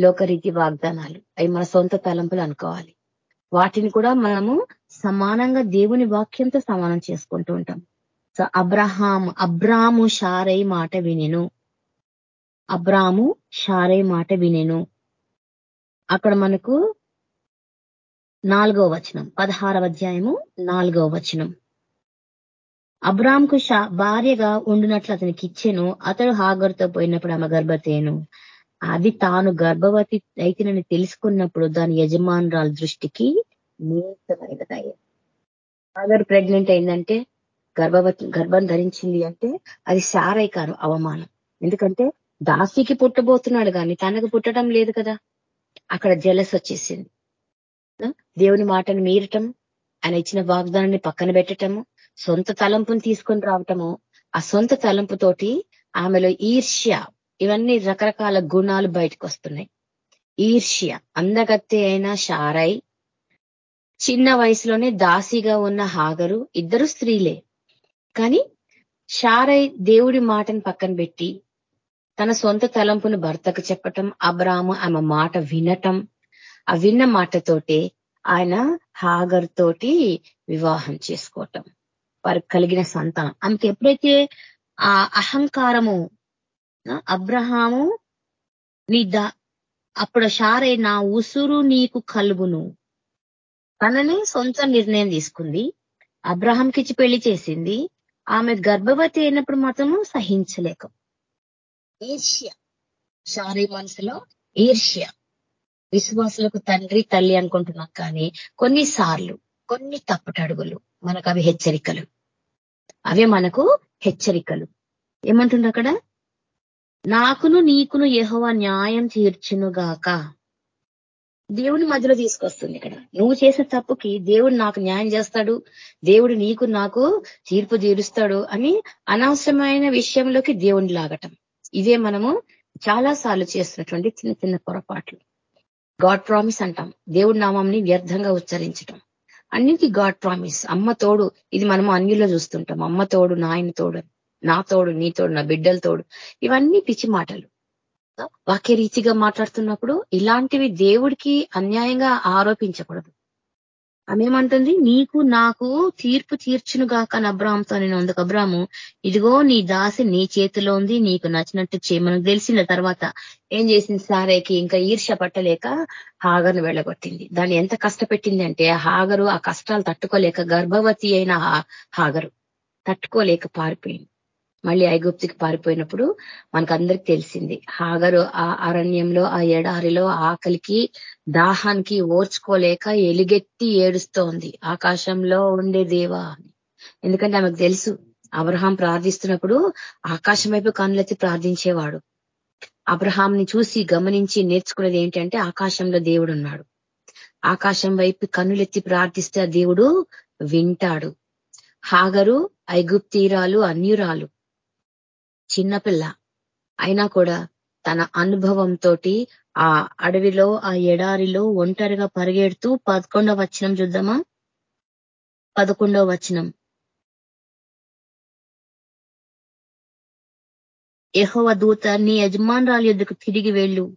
S3: లోకరీతి వాగ్దానాలు. అవి మన సొంత తలంపులు అనుకోవాలి. వాటిని కూడా మనము సమానంగా దేవుని వాక్యంతో సమానం చేసుకుంటూ ఉంటాం. సో అబ్రహాం అబ్రాము షారై మాట వినెను. అబ్రాము షారై మాట వినెను. అక్కడ మనకు నాలుగో వచనం పదహారవ అధ్యాయము నాలుగవ వచనం. అబ్రామ్కు భార్యగా ఉండినట్లు అతనికి ఇచ్చాను అతడు హాగర్తో పోయినప్పుడు ఆమె గర్భతేను అది తాను గర్భవతి అయితేనని తెలుసుకున్నప్పుడు దాని యజమానురాల దృష్టికి నీతమైనదయ్య హాగర్ ప్రెగ్నెంట్ అయిందంటే గర్భవతి గర్భం ధరించింది అంటే అది శారైకారు అవమానం. ఎందుకంటే దాసికి పుట్టబోతున్నాడు కానీ తనకు పుట్టడం లేదు కదా. అక్కడ జలస్ వచ్చేసింది. దేవుని మాటను మీరటం ఆయన ఇచ్చిన వాగ్దానాన్ని పక్కన పెట్టటము సొంత తలంపుని తీసుకొని రావటము ఆ సొంత తలంపుతోటి ఆమెలో ఈర్ష్య ఇవన్నీ రకరకాల గుణాలు బయటకు వస్తున్నాయి. ఈర్ష్య అందగత్తె అయిన షారై చిన్న వయసులోనే దాసిగా ఉన్న హాగరు ఇద్దరు స్త్రీలే. కానీ షారై దేవుడి మాటను పక్కన పెట్టి తన సొంత తలంపును భర్తకు చెప్పటం అబ్రాము ఆమె మాట వినటం ఆ విన్న మాటతోటే ఆయన హాగర్ తోటి వివాహం చేసుకోవటం. వారికి కలిగిన సంతానం. ఆమెకి ఎప్పుడైతే ఆ అహంకారము అబ్రహాము నీ దా అప్పుడు షారే నా ఉసురు నీకు కలుగును. తననే సొంత నిర్ణయం తీసుకుంది. అబ్రహాంకిచ్చి పెళ్ళి చేసింది. ఆమె గర్భవతి అయినప్పుడు మాత్రము సహించలేక. ఈర్ష్య షారీ మనసులో ఈర్ష్య విశ్వాసులకు తండ్రి తల్లి అనుకుంటున్నాం కానీ కొన్నిసార్లు కొన్ని తప్పటడుగులు మనకు అవి హెచ్చరికలు. అవే మనకు హెచ్చరికలు. ఏమంటుండ అక్కడ? నాకును నీకును యహోవ న్యాయం తీర్చునుగాక. దేవుని మధ్యలో తీసుకొస్తుంది ఇక్కడ. నువ్వు చేసిన తప్పుకి దేవుడు నాకు న్యాయం చేస్తాడు దేవుడు నీకు నాకు తీర్పు తీరుస్తాడు అని అనవసరమైన విషయంలోకి దేవుని లాగటం. ఇదే మనము చాలాసార్లు చేస్తున్నటువంటి చిన్న చిన్న పొరపాట్లు. గాడ్ ప్రామిస్ అంటాం. దేవుడి నామంని వ్యర్థంగా ఉచ్చరించటం. అన్నింటి గాడ్ ప్రామిస్. అమ్మ తోడు ఇది మనము అన్యులో చూస్తుంటాం. అమ్మ తోడు నాయన తోడు నా తోడు నీ తోడు నా బిడ్డల తోడు. ఇవన్నీ పిచ్చి మాటలు. వాక్య రీతిగా మాట్లాడుతున్నప్పుడు ఇలాంటివి దేవుడికి అన్యాయంగా ఆరోపించకూడదు. ఆమెమంటుంది? నీకు నాకు తీర్పు తీర్చును గాక అబ్రామ్తో నేను అందుకు అబ్రాహము. ఇదిగో నీ దాసి నీ చేతిలో ఉంది నీకు నచ్చినట్టు చే మనకు తెలిసిన తర్వాత ఏం చేసింది సారేకి? ఇంకా ఈర్ష పట్టలేక హాగర్ను వెళ్ళగొట్టింది. దాన్ని ఎంత కష్టపెట్టింది అంటే హాగరు ఆ కష్టాలు తట్టుకోలేక గర్భవతి అయిన హాగరు తట్టుకోలేక పారిపోయింది. మళ్ళీ ఐగుప్తికి పారిపోయినప్పుడు మనకు అందరికి తెలిసింది. హాగరు ఆ అరణ్యంలో ఆ ఎడారిలో ఆకలికి దాహానికి ఓర్చుకోలేక ఎలుగెత్తి ఏడుస్తోంది. ఆకాశంలో ఉండే దేవా అని. ఎందుకంటే ఆమెకు తెలుసు అబ్రహాం ప్రార్థిస్తున్నప్పుడు ఆకాశం వైపు కన్నులెత్తి ప్రార్థించేవాడు. అబ్రహాంని చూసి గమనించి నేర్చుకున్నది ఏంటంటే ఆకాశంలో దేవుడు ఉన్నాడు ఆకాశం వైపు కన్నులెత్తి ప్రార్థిస్తే దేవుడు వింటాడు. హాగరు ఐగుప్తీరాలు అన్యురాలు. చిన్నపిల్ల. అయినా కూడా తన అనుభవంతో ఆ అడవిలో ఆ ఎడారిలో ఒంటరిగా పరిగెడుతూ పదకొండవ వచనం చూద్దామా? పదకొండవ వచనం. యహోవ దూత నీ యజమానురాలు ఎద్దుకు తిరిగి వెళ్ళు.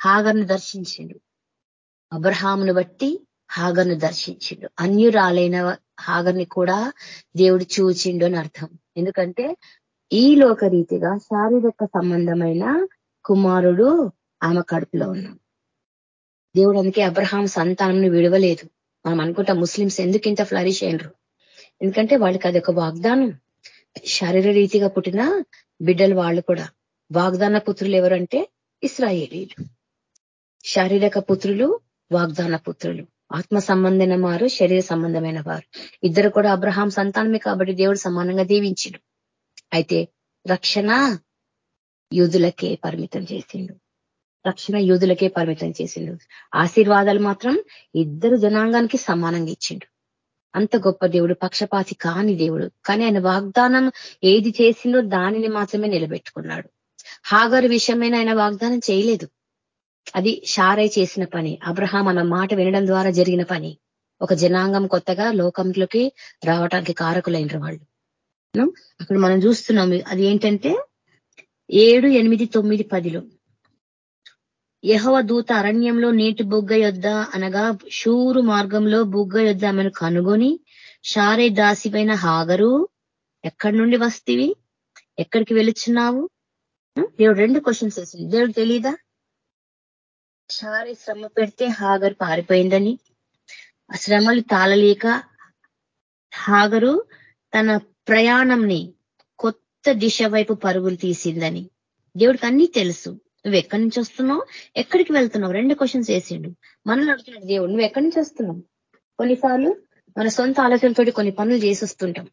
S3: హాగర్ను దర్శించిండు. అబ్రహామును బట్టి హాగర్ను దర్శించిండు. అన్యురాలైన హాగర్ని కూడా దేవుడు చూచిండు అని అర్థం. ఎందుకంటే ఈ లోక రీతిగా శారీరక సంబంధమైన కుమారుడు ఆమె కడుపులో ఉన్నాడు. దేవుడు అందుకే అబ్రహాం సంతానం విడవలేదు. మనం అనుకుంటాం ముస్లిమ్స్ ఎందుకు ఇంత ఫ్లరిష్ అయినరు? ఎందుకంటే వాళ్ళకి అదొక వాగ్దానం. శారీర రీతిగా పుట్టిన బిడ్డలు వాళ్ళు కూడా వాగ్దాన పుత్రులు ఎవరంటే ఇస్రాయేలీలు. శారీరక పుత్రులు వాగ్దాన పుత్రులు. ఆత్మ సంబంధమైన వారు శరీర సంబంధమైన వారు. ఇద్దరు కూడా అబ్రహాం సంతానమే కాబట్టి దేవుడు సమానంగా దీవించిండు. అయితే రక్షణ యూదులకే పరిమితం చేసిండు. రక్షణ యూదులకే పరిమితం చేసిండు. ఆశీర్వాదాలు మాత్రం ఇద్దరు జనాంగానికి సమానంగా ఇచ్చిండు. అంత గొప్ప దేవుడు పక్షపాతి కాని దేవుడు. కానీ ఆయన వాగ్దానం ఏది చేసిందో దానిని మాత్రమే నిలబెట్టుకున్నాడు. హాగర్ విషయమైన ఆయన వాగ్దానం చేయలేదు. అది షారై చేసిన పని అబ్రహాం అన్న మాట వినడం ద్వారా జరిగిన పని. ఒక జనాంగం కొత్తగా లోకంలోకి రావటానికి కారకులైన వాళ్ళు అక్కడ మనం చూస్తున్నాం అది ఏంటంటే ఏడు ఎనిమిది తొమ్మిది పదిలో యహవ దూత అరణ్యంలో నీటి బుగ్గ యొద్ద అనగా షూరు మార్గంలో బుగ్గ యొద్ద ఆమెను కనుగొని షారే దాసిపైన హాగరు ఎక్కడి నుండి వస్తీవి? ఎక్కడికి వెళుచున్నావు? దేవుడు రెండు క్వశ్చన్స్ వేసింది దేవుడు తెలీదా? షారే శ్రమ పెడితే హాగరు పారిపోయిందని. ఆ శ్రమలు తాళలేక హాగరు తన ప్రయాణంని కొత్త దిశ వైపు పరుగులు తీసిందని. దేవుడికి అన్ని తెలుసు. నువ్వు ఎక్కడి నుంచి వస్తున్నావు? ఎక్కడికి వెళ్తున్నావు? రెండు క్వశ్చన్స్ వేసిండు మనల్ని అడుగుతున్నాడు దేవుడు నువ్వు ఎక్కడి నుంచి వస్తున్నావు? కొన్నిసార్లు మన సొంత ఆలోచనలతోటి కొన్ని పనులు చేసి వస్తుంటాం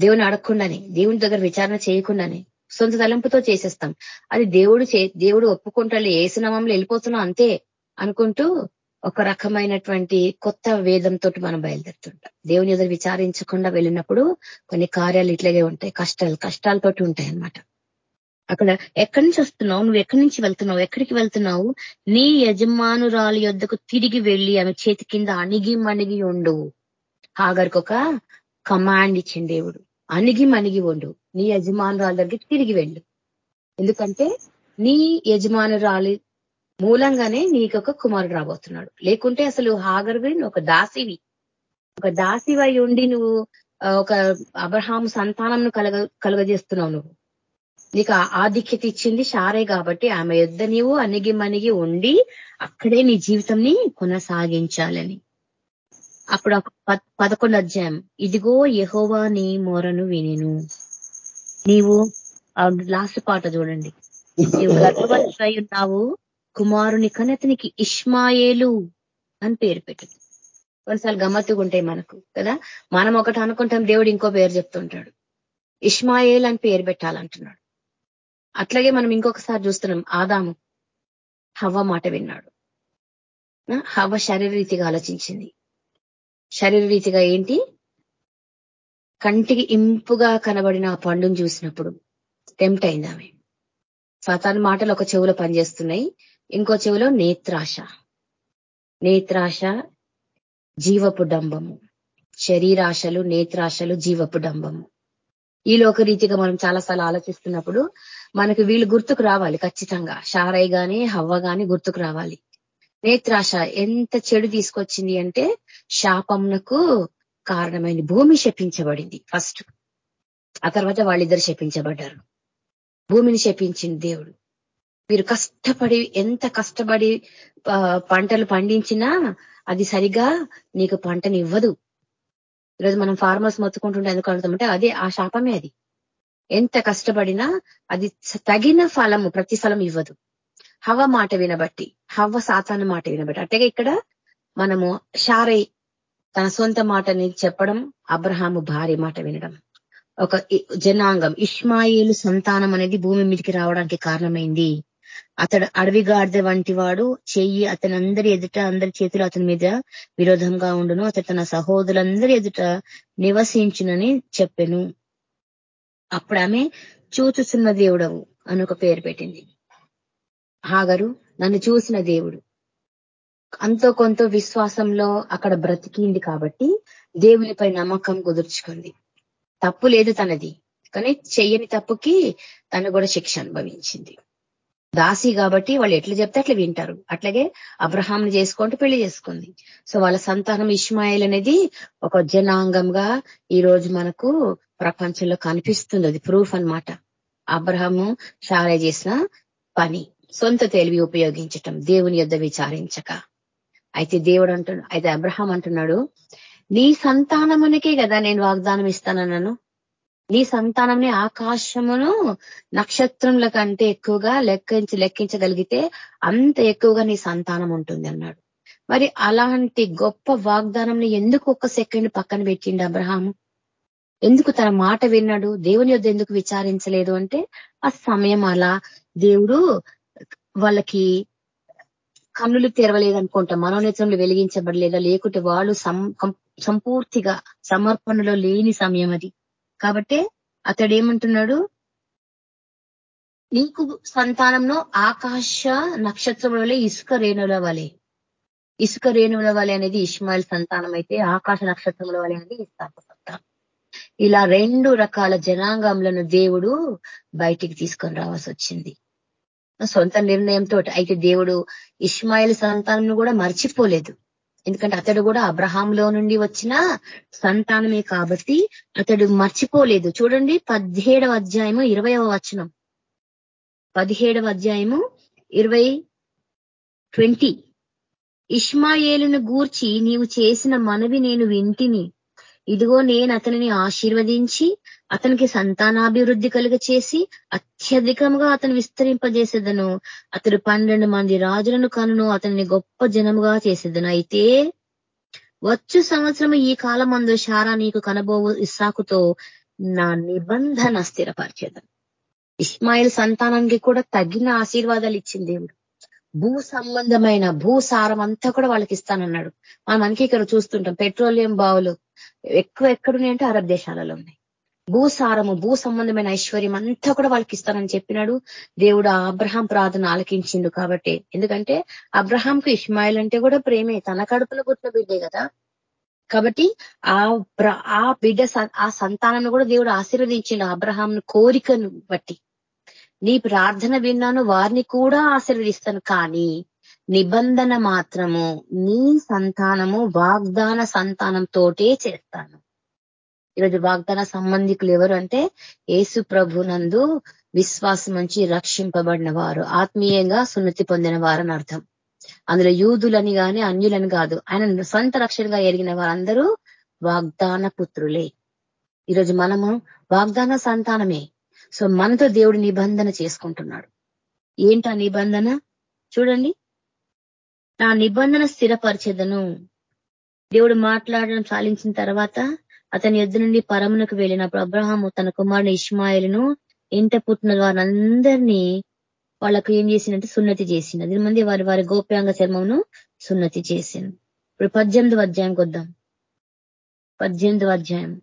S3: దేవుని అడగకుండానే దేవుని దగ్గర విచారణ చేయకుండానే సొంత తలంపుతో చేసేస్తాం. అది దేవుడు దేవుడు ఒప్పుకుంటాడు ఏసునామంలో వెళ్ళిపోతున్నాం అంతే అనుకుంటూ ఒక రకమైనటువంటి కొత్త వేదంతో మనం బయలుదేరుతుంటాం. దేవుని ఎదురు విచారించకుండా వెళ్ళినప్పుడు కొన్ని కార్యాలు ఇట్లాగే ఉంటాయి. కష్టాలు కష్టాలతోటి ఉంటాయి అన్నమాట. అక్కడ ఎక్కడి నుంచి వస్తున్నావు? నువ్వు ఎక్కడి నుంచి వెళ్తున్నావు? ఎక్కడికి వెళ్తున్నావు? నీ యజమానురాలి యొద్దకు తిరిగి వెళ్ళి ఆమె చేతి కింద అణిగి మణిగి ఉండు. హాగర్కి ఒక కమాండ్ ఇచ్చింది దేవుడు. అణిగి మణిగి ఉండు. నీ యజమానురాలి దగ్గరికి తిరిగి వెళ్ళు. ఎందుకంటే నీ యజమానురాలి మూలంగానే నీకు ఒక కుమారుడు రాబోతున్నాడు. లేకుంటే అసలు హాగర్వి ఒక దాసివి. ఒక దాసివై ఉండి నువ్వు ఒక అబ్రహాం సంతానంను కలగ కలుగజేస్తున్నావు నువ్వు. నీకు ఆధిక్యత ఇచ్చింది షారే కాబట్టి ఆమె యుద్ధ నీవు అణిగి మణిగి ఉండి అక్కడే నీ జీవితంని కొనసాగించాలని. అప్పుడు పదకొండు అధ్యాయం. ఇదిగో యహోవా నీ మొరను వినిను. నీవు లాస్ట్ పాట చూడండి. నీవు గర్భవతి ఉన్నావు. కుమారుని కనతనికి ఇష్మాయేలు అని పేరు పెట్టింది. కొన్నిసార్లు గమ్మత్తుగా ఉంటాయి మనకు కదా? మనం ఒకటి అనుకుంటాం దేవుడు ఇంకో పేరు చెప్తుంటాడు. ఇష్మాయేల్ అని పేరు పెట్టాలంటున్నాడు. అట్లాగే మనం ఇంకొకసారి చూస్తున్నాం ఆదాము హవ్వ మాట విన్నాడు. హవ్వ శరీరీతిగా ఆలోచించింది. శరీరీతిగా ఏంటి? కంటికి ఇంపుగా కనబడిన ఆ పండును చూసినప్పుడు టెంప్ట్ అయింది ఆమె. మాటలు ఒక చెవులో పనిచేస్తున్నాయి. ఇంకో చెవిలో నేత్రాశ. నేత్రాశ జీవపు డంబము. శరీరాశలు నేత్రాశలు జీవపు డంబము. ఈ లోక రీతిగా మనం చాలాసార్లు ఆలోచిస్తున్నప్పుడు మనకు వీళ్ళు గుర్తుకు రావాలి ఖచ్చితంగా. షారయ్య గాని హవ్వ గాని గుర్తుకు రావాలి. నేత్రాశ ఎంత చెడు తీసుకొచ్చింది అంటే శాపంనకు కారణమైన భూమి శపించబడింది ఫస్ట్. ఆ తర్వాత వాళ్ళిద్దరు శపించబడ్డారు. భూమిని శపించింది దేవుడు. మీరు కష్టపడి ఎంత కష్టపడి పంటలు పండించినా అది సరిగా నీకు పంటని ఇవ్వదు ఈరోజు మనం ఫార్మర్స్ మొత్తుకుంటుంటే ఎందుకు అడుగుతామంటే అదే ఆ శాపమే అది. ఎంత కష్టపడినా అది తగిన ఫలము ప్రతి ఫలం ఇవ్వదు. హవ మాట వినబట్టి హవ సాతాన మాట వినబట్టి. అట్టే ఇక్కడ మనము షారై తన సొంత మాటని చెప్పడం అబ్రహాము భార్య మాట వినడం. ఒక జనాంగం ఇష్మాయిలు సంతానం అనేది భూమి మీదకి రావడానికి కారణమైంది. అతడు అడవి గాడిద వంటి వాడు. చెయ్యి అతని అందరి ఎదుట అందరి చేతులు అతని మీద విరోధంగా ఉండును. అతడు తన సహోదరులందరి ఎదుట నివసించునని చెప్పెను. అప్పుడు ఆమె చూచుచున్న దేవుడవు అని ఒక పేరు పెట్టింది. హాగరు నన్ను చూసిన దేవుడు. అంతో కొంత విశ్వాసంలో అక్కడ బ్రతికింది కాబట్టి దేవునిపై నమ్మకం కుదుర్చుకుంది. తప్పు లేదు తనది కానీ చెయ్యని తప్పుకి తను కూడా శిక్ష అనుభవించింది. దాసి కాబట్టి వాళ్ళు ఎట్లా చెప్తే అట్లా వింటారు. అట్లాగే అబ్రహాంని చేసుకుంటూ పెళ్ళి చేసుకుంది. సో వాళ్ళ సంతానం ఇష్మాయిల్ అనేది ఒక జనాంగంగా ఈ రోజు మనకు ప్రపంచంలో కనిపిస్తుంది. అది ప్రూఫ్ అనమాట అబ్రహము షారే చేసిన పని. సొంత తెలివి ఉపయోగించటం దేవుని యుద్ధ విచారించక. అయితే దేవుడు అంటున్నాడు అయితే అబ్రహాం అంటున్నాడు నీ సంతానమునికే కదా నేను వాగ్దానం ఇస్తానన్నాను. నీ సంతానంని ఆకాశమును నక్షత్రముల కంటే ఎక్కువగా లెక్కించి లెక్కించగలిగితే అంత ఎక్కువగా నీ సంతానం ఉంటుంది అన్నాడు. మరి అలాంటి గొప్ప వాగ్దానంని ఎందుకు ఒక్క సెకండ్ పక్కన పెట్టిండు అబ్రహాము? ఎందుకు తన మాట విన్నాడు? దేవుని యొద్ ఎందుకు విచారించలేదు అంటే ఆ సమయం అలా దేవుడు వాళ్ళకి కన్నులు తెరవలేదు అనుకుంటా మనోనేత్రంలో వెలిగించబడలేదా? లేకుంటే వాళ్ళు సంపూర్తిగా సమర్పణలో లేని సమయం అది. కాబట్టి అతడు ఏమంటున్నాడు నీకు సంతానంలో ఆకాశ నక్షత్రముల వలె ఇసుక రేణుల వలె. ఇసుక రేణువుల వలె అనేది ఇస్మాయిల్ సంతానం అయితే ఆకాశ నక్షత్రముల వలె అనేది ఇస్తాకు సంతానం. ఇలా రెండు రకాల జనాంగంలను దేవుడు బయటికి తీసుకొని రావాల్సి వచ్చింది. సొంత నిర్ణయంతో అయితే దేవుడు ఇస్మాయిల్ సంతానం కూడా మర్చిపోలేదు. ఎందుకంటే అతడు కూడా అబ్రహాంలో నుండి వచ్చిన సంతానమే కాబట్టి అతడు మర్చిపోలేదు. చూడండి పదిహేడవ అధ్యాయము ఇరవయవ వచనం. పదిహేడవ అధ్యాయము ఇరవై ట్వంటీ. ఇష్మాయేలును గూర్చి నీవు చేసిన మనవి నేను వింటిని. ఇదిగో నేను అతనిని ఆశీర్వదించి అతనికి సంతానాభివృద్ధి కలుగ చేసి అత్యధికంగా అతను విస్తరింపజేసేదను. అతడు పన్నెండు మంది రాజులను కనును అతనిని గొప్ప జనముగా చేసేదను. అయితే వచ్చు సంవత్సరం ఈ కాలం అందు షారా నీకు కనబోవు ఇస్సాకుతో నా నిబంధన స్థిరపరిచేదను. ఇస్మాయిల్ సంతానానికి కూడా తగిన ఆశీర్వాదాలు ఇచ్చింది దేవుడు. భూ సంబంధమైన భూసారం అంతా కూడా వాళ్ళకి ఇస్తానన్నాడు. మనం మనకి ఇక్కడ చూస్తుంటాం. పెట్రోలియం బావులు ఎక్కువ ఎక్కడున్నాయంటే అరబ్ దేశాలలో ఉన్నాయి. భూసారము భూ సంబంధమైన ఐశ్వర్యం అంతా కూడా వాళ్ళకి ఇస్తానని చెప్పినాడు. దేవుడు అబ్రహాం ప్రార్థన ఆలకించిండు కాబట్టి. ఎందుకంటే అబ్రహాంకు ఇస్మాయిల్ అంటే కూడా ప్రేమే. తన కడుపులో పుట్టిన బిడ్డే కదా. కాబట్టి ఆ ఆ బిడ్డ ఆ సంతానాన్ని కూడా దేవుడు ఆశీర్వదించిండు అబ్రహాం కోరికను బట్టి. నీ ప్రార్థన విన్నాను వారిని కూడా ఆశీర్వదిస్తాను. కానీ నిబంధన మాత్రము నీ సంతానము వాగ్దాన సంతానంతోటే చేస్తాను. ఈరోజు వాగ్దాన సంబంధికులు ఎవరు అంటే ఏసు ప్రభునందు విశ్వాసం నుంచి రక్షింపబడిన వారు ఆత్మీయంగా సున్నతి పొందిన వారని అర్థం. అందులో యూదులని గాని అన్యులని కాదు. ఆయన సొంత రక్షణగా ఎరిగిన వారందరూ వాగ్దాన పుత్రులే. ఈరోజు మనము వాగ్దాన సంతానమే. సో మనతో దేవుడు నిబంధన చేసుకుంటున్నాడు. ఏంట నిబంధన? చూడండి. నా నిబంధన స్థిరపరిచేదను. దేవుడు మాట్లాడడం చాలించిన తర్వాత అతని ఎద్దు నుండి పరమునకు వెళ్ళినప్పుడు అబ్రహాము తన కుమారుని ఇష్మాయిలను ఇంట పుట్టిన వారందరినీ వాళ్ళకు ఏం చేసిందంటే సున్నతి చేసింది. అది మంది వారి వారి గోప్యాంగ చర్మమును సున్నతి చేసింది. ఇప్పుడు పద్దెనిమిది అధ్యాయం కొద్దాం. పద్దెనిమిది అధ్యాయం.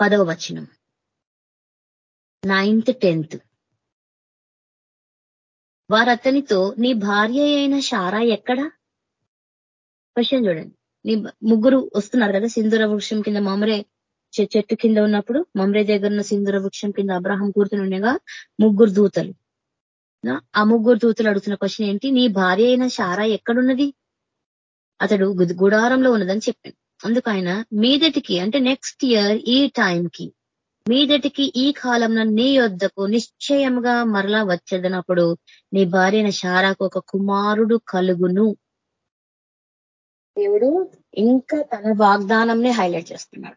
S3: పదవ వచనం. Ninth tenth. వారతనితో నీ భార్య అయిన షారా ఎక్కడా? క్వశ్చన్ చూడండి. నీ ముగ్గురు వస్తున్నారు కదా సింధుర వృక్షం కింద మమరే చెట్టు కింద ఉన్నప్పుడు మమరే దగ్గర ఉన్న సింధుర వృక్షం కింద అబ్రహం కూర్చుని ముగ్గురు దూతలు. ఆ ముగ్గురు దూతలు అడుగుతున్న క్వశ్చన్ ఏంటి? నీ భార్య అయిన షారా ఎక్కడున్నది? అతడు గుడారంలో ఉన్నదని చెప్పాను అందుకు ఆయన మీదటికి అంటే నెక్స్ట్ ఇయర్ ఈ టైంకి మీదటికి ఈ కాలంలో నీ యొద్దకు నిశ్చయంగా మరలా వచ్చేదనప్పుడు నీ భార్యన షారాకు ఒక కుమారుడు కలుగును. దేవుడు ఇంకా తన వాగ్దానంనే హైలైట్ చేస్తున్నాడు.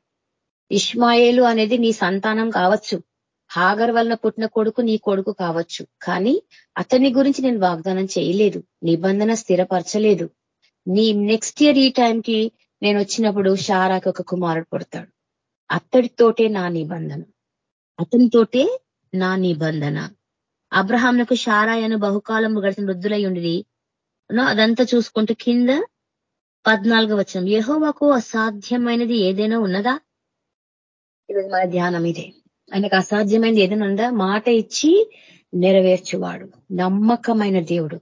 S3: ఇష్మాయేలు అనేది నీ సంతానం కావచ్చు. హాగర్ వలన పుట్టిన కొడుకు నీ కొడుకు కావచ్చు. కానీ అతని గురించి నేను వాగ్దానం చేయలేదు. నిబంధన స్థిరపరచలేదు. నీ నెక్స్ట్ ఇయర్ ఈ టైంకి నేను వచ్చినప్పుడు షారాకి ఒక కుమారుడు పుడతాడు. అతడితోటే నా నిబంధన. అతనితోటే నా నిబంధన. అబ్రహాంలకు షారాయను బహుకాలం గడిచిన వృద్ధులై ఉండి అదంతా చూసుకుంటూ కింద పద్నాలుగు వచ్చిన యహోవకు అసాధ్యమైనది ఏదైనా ఉన్నదా? ఈరోజు మన ధ్యానం ఇదే. ఆయనకు అసాధ్యమైనది ఏదైనా ఉందా? మాట ఇచ్చి నెరవేర్చువాడు. నమ్మకమైన దేవుడు.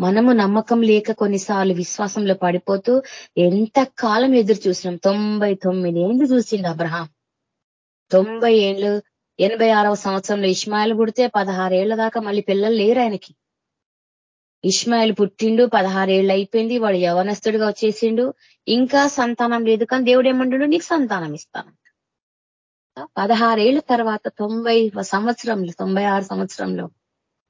S3: మనము నమ్మకం లేక కొన్నిసార్లు విశ్వాసంలో పడిపోతూ ఎంత కాలం ఎదురు చూసినాం? తొంభై తొమ్మిది ఏళ్ళు చూసిండు అబ్రహాం. తొంభై ఏళ్ళు ఎనభై ఆరవ సంవత్సరంలో ఇస్మాయిల్ పుడితే పదహారేళ్ళ దాకా మళ్ళీ పిల్లలు లేరు ఆయనకి. ఇష్మాయిల్ పుట్టిండు పదహారేళ్ళు అయిపోయింది వాడు యవనస్తుడిగా వచ్చేసిండు. ఇంకా సంతానం లేదు కానీ దేవుడు ఏమంటుడు? నీకు సంతానం ఇస్తాను పదహారేళ్ళ తర్వాత తొంభై సంవత్సరంలో తొంభై ఆరు సంవత్సరంలో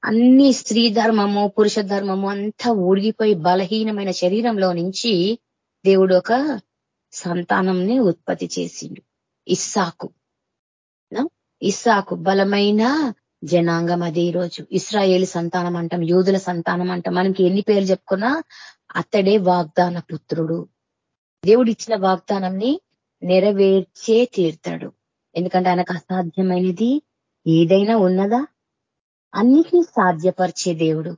S3: అన్ని స్త్రీ ధర్మము పురుష ధర్మము అంతా ఊడిగిపోయి బలహీనమైన శరీరంలో నుంచి దేవుడు ఒక సంతానంని ఉత్పత్తి చేసిండు. ఇస్సాకు. ఇస్సాకు బలమైన జనాంగం అదే రోజు ఇస్రాయేల్ సంతానం అంటాం యూదుల సంతానం అంటాం. మనకి ఎన్ని పేర్లు చెప్పుకున్నా అతడే వాగ్దాన పుత్రుడు. దేవుడు ఇచ్చిన వాగ్దానంని నెరవేర్చే తీర్తాడు. ఎందుకంటే ఆయనకు అసాధ్యమైనది ఏదైనా ఉన్నదా? అన్నిటినీ సాధ్యపరిచే దేవుడు.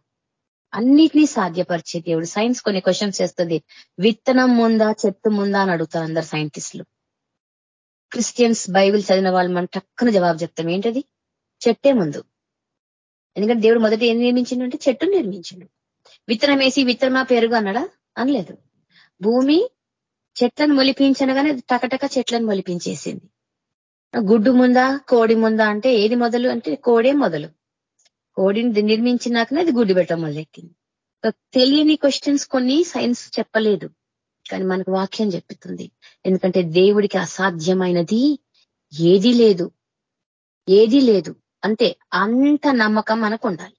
S3: అన్నిటినీ సాధ్యపరిచే దేవుడు. సైన్స్ కొన్ని క్వశ్చన్స్ చేస్తుంది. విత్తనం ముందా చెట్టు ముందా అని అడుగుతారు అందరు సైంటిస్టులు క్రిస్టియన్స్ బైబిల్ చదివిన వాళ్ళు మనం టక్కున జవాబు చెప్తాం. ఏంటది? చెట్టే ముందు. ఎందుకంటే దేవుడు మొదట ఏం నిర్మించిండు అంటే చెట్టు నిర్మించిండు. విత్తనం వేసి విత్తనమా పెరుగు అన్నాడా? అనలేదు. భూమి చెట్లను మొలిపించనగానే టకటక చెట్లను మొలిపించేసింది. గుడ్డు ముందా కోడి ముందా అంటే ఏది మొదలు అంటే కోడే మొదలు. కోడిని నిర్మించినాకనే అది గుడ్డు పెట్టడం మొదలెక్కింది తెలియని క్వశ్చన్స్ కొన్ని సైన్స్ చెప్పలేదు. కానీ మనకు వాక్యం చెప్తుంది. ఎందుకంటే దేవుడికి అసాధ్యమైనది ఏది లేదు. ఏది లేదు. అంతే అంత నమ్మకం మనకు ఉండాలి.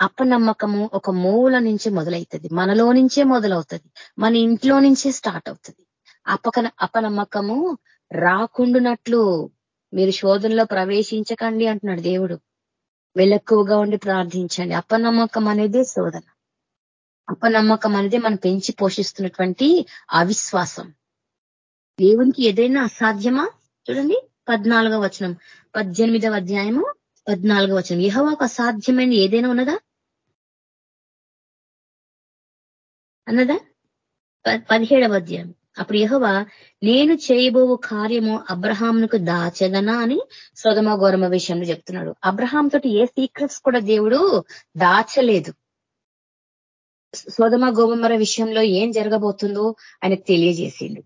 S3: అపనమ్మకము ఒక మూల నుంచి మొదలవుతుంది మనలో నుంచే మొదలవుతుంది. మన ఇంట్లో నుంచే స్టార్ట్ అవుతుంది. అపక అపనమ్మకము రాకుండునట్లు మీరు శోధనలో ప్రవేశించకండి అంటున్నాడు దేవుడు. వెలక్కువగా ఉండి ప్రార్థించండి. అపనమ్మకం అనేది శోధన. అపనమ్మకం అనేది మనం పెంచి పోషిస్తున్నటువంటి అవిశ్వాసం. దేవునికి ఏదైనా అసాధ్యమా? చూడండి పద్నాలుగో వచనం. పద్దెనిమిదవ అధ్యాయము పద్నాలుగో వచనం. యహోవాకు అసాధ్యమైన ఏదైనా ఉన్నదా? అన్నదా? పదిహేడవ అధ్యాయం. అప్పుడు యహోవా నేను చేయబో కార్యము అబ్రహాంకు దాచదనా అని సోదమ గౌరమ విషయంలో చెప్తున్నాడు. అబ్రహాం తోటి ఏ సీక్రెట్స్ కూడా దేవుడు దాచలేదు. సోదమ గోమర విషయంలో ఏం జరగబోతుందో ఆయనకు తెలియజేసిండు.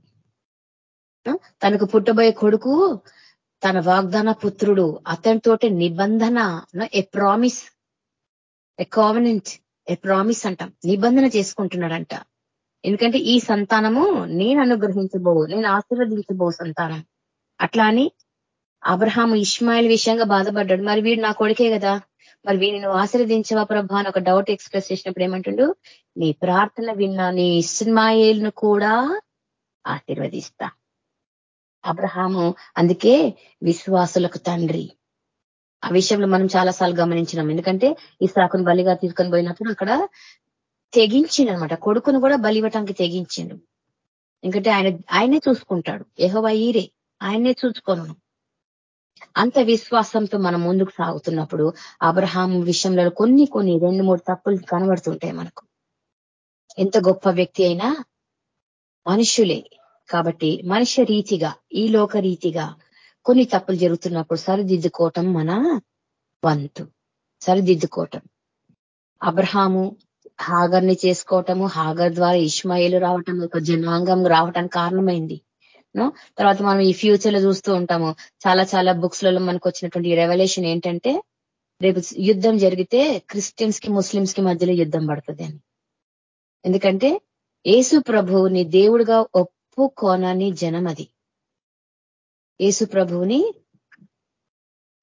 S3: తనకు పుట్టబోయే కొడుకు తన వాగ్దాన పుత్రుడు అతనితోటి నిబంధన a promise a covenant a promise అంటాం నిబంధన చేసుకుంటున్నాడంట. ఎందుకంటే ఈ సంతానము నేను అనుగ్రహించబో నేను ఆశీర్వదించబో సంతానం. అట్లా అని అబ్రహాము ఇస్మాయిల్ విషయంగా బాధపడ్డాడు. మరి వీడు నా కొడుకే కదా. మరి వీడిని ఆశీర్వదించవా ప్రభా అని ఒక డౌట్ ఎక్స్ప్రెస్ చేసినప్పుడు ఏమంటుండు? నీ ప్రార్థన విన్నా నీ ఇస్మాయిల్ను కూడా ఆశీర్వదిస్తా. అబ్రహాము అందుకే విశ్వాసులకు తండ్రి. ఆ విషయంలో మనం చాలా సార్లు గమనించినాం. ఎందుకంటే ఈ బలిగా తీసుకొని పోయినప్పుడు అక్కడ తెగించిండు అనమాట కొడుకును కూడా బలివటానికి తెగించిండు. ఎందుకంటే ఆయన ఆయనే చూసుకుంటాడు. ఎహవ ఈరే. ఆయనే చూసుకోను అంత విశ్వాసంతో మనం ముందుకు సాగుతున్నప్పుడు అబ్రహాం విషయంలో కొన్ని కొన్ని రెండు మూడు తప్పులు కనబడుతుంటాయి మనకు. ఎంత గొప్ప వ్యక్తి అయినా మనుషులే కాబట్టి మనుష్య రీతిగా ఈ లోక రీతిగా కొన్ని తప్పులు జరుగుతున్నప్పుడు సరిదిద్దుకోవటం మన వంతు. సరిదిద్దుకోవటం. అబ్రహాము హాగర్ని చేసుకోవటము హాగర్ ద్వారా ఇష్మాయిలు రావటం ఒక జనాంగం రావటానికి కారణమైంది. తర్వాత మనం ఈ ఫ్యూచర్లో చూస్తూ ఉంటాము. చాలా చాలా బుక్స్లలో మనకు వచ్చినటువంటి రెవల్యూషన్ ఏంటంటే రేపు యుద్ధం జరిగితే క్రిస్టియన్స్కి ముస్లిమ్స్కి మధ్యలో యుద్ధం పడుతుంది అని. ఎందుకంటే యేసు ప్రభువుని దేవుడిగా ఒప్పుకోనని జనం అది. యేసు ప్రభువుని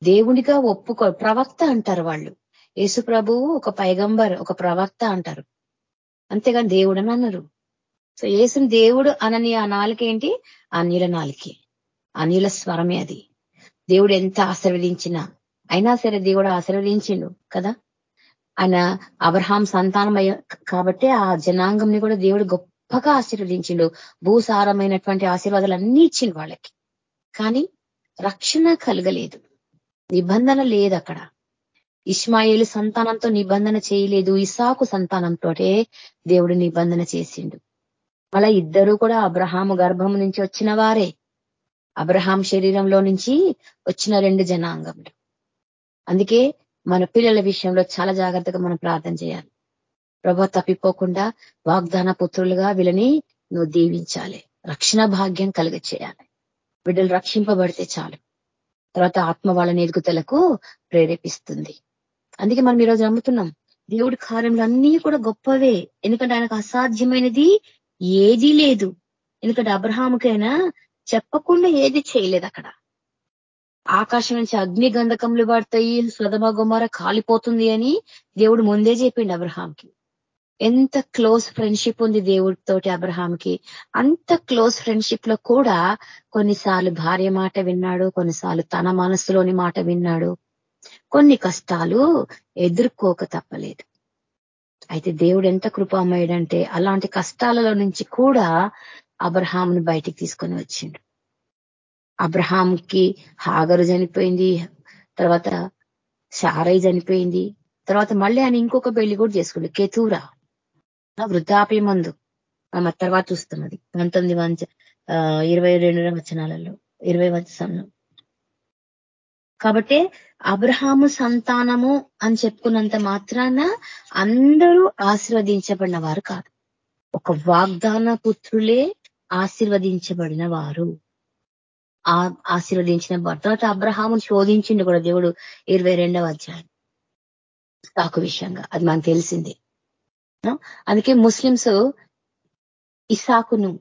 S3: దేవుడిగా ఒప్పుకో ప్రవక్త అంటారు వాళ్ళు. యేసు ప్రభువు ఒక పైగంబర్ ఒక ప్రవక్త అంటారు. అంతేగాని దేవుడు అని అన్నారు సో యేసుని దేవుడు అనని ఆ నాలుకేంటి? అన్యుల నాలుకే. అన్యుల స్వరమే అది. దేవుడు ఎంత ఆశీర్వదించినా అయినా సరే దేవుడు ఆశీర్వదించిండు కదా? ఆయన అబ్రహాం సంతానం కాబట్టి ఆ జనాంగంని కూడా దేవుడు గొప్పగా ఆశీర్వదించిండు. భూసారమైనటువంటి ఆశీర్వాదాలు అన్ని ఇచ్చిండు వాళ్ళకి. కానీ రక్షణ కలగలేదు. నిబంధన లేదు అక్కడ. ఇస్మాయిలు సంతానంతో నిబంధన చేయలేదు ఇసాకు సంతానంతో దేవుడు నిబంధన చేసిండు. అలా ఇద్దరు కూడా అబ్రహాము గర్భం నుంచి వచ్చిన వారే. అబ్రహాం శరీరంలో నుంచి వచ్చిన రెండు జనాంగములు. అందుకే మన పిల్లల విషయంలో చాలా జాగ్రత్తగా మనం ప్రార్థన చేయాలి. ప్రభు తప్పిపోకుండా వాగ్దాన పుత్రులుగా వీళ్ళని నువ్వు దీవించాలి. రక్షణ భాగ్యం కలుగ చేయాలి బిడ్డలు రక్షింపబడితే చాలు. తర్వాత ఆత్మ వాళ్ళని ఎదుగుతలకు ప్రేరేపిస్తుంది. అందుకే మనం ఈరోజు నమ్ముతున్నాం దేవుడి కార్యములు అన్నీ కూడా గొప్పవే. ఎందుకంటే ఆయనకు అసాధ్యమైనది ఏదీ లేదు. ఎందుకంటే అబ్రహాముకైనా చెప్పకుండా ఏది చేయలేదు అక్కడ. ఆకాశం నుంచి అగ్ని గంధకములు పడతాయి సుధమ గుమార కాలిపోతుంది అని దేవుడు ముందే చెప్పిండు అబ్రహాంకి ఎంత క్లోజ్ ఫ్రెండ్షిప్ ఉంది దేవుడితోటి అబ్రహాంకి అంత క్లోజ్ ఫ్రెండ్షిప్లో కూడా కొన్నిసార్లు భార్య మాట విన్నాడు కొన్నిసార్లు తన మనసులోని మాట విన్నాడు. కొన్ని కష్టాలు ఎదుర్కోక తప్పలేదు. అయితే దేవుడు ఎంత కృపామయుడంటే అలాంటి కష్టాలలో నుంచి కూడా అబ్రహాంను బయటికి తీసుకొని వచ్చిండు. అబ్రహాంకి హాగరు చనిపోయింది తర్వాత షారై చనిపోయింది తర్వాత మళ్ళీ ఆయన ఇంకొక పెళ్ళి కూడా చేసుకుండు కేతూరా. వృద్ధాప్య మందు ఆమె తర్వాత చూస్తున్నది పంతొమ్మిది వంచ ఇరవై రెండు వచనాలలో ఇరవై వచనంలో కాబట్టి అబ్రహాము సంతానము అని చెప్పుకున్నంత మాత్రాన అందరూ ఆశీర్వదించబడిన వారు కాదు. ఒక వాగ్దాన పుత్రులే ఆశీర్వదించబడిన వారు ఆశీర్వదించిన తర్వాత అబ్రహామును శోధించిండు కూడా దేవుడు ఇరవై రెండవ అధ్యాయం. సాకు విషయంగా. అది మనకు తెలిసిందే. అందుకే ముస్లిమ్స్ ఇసాకును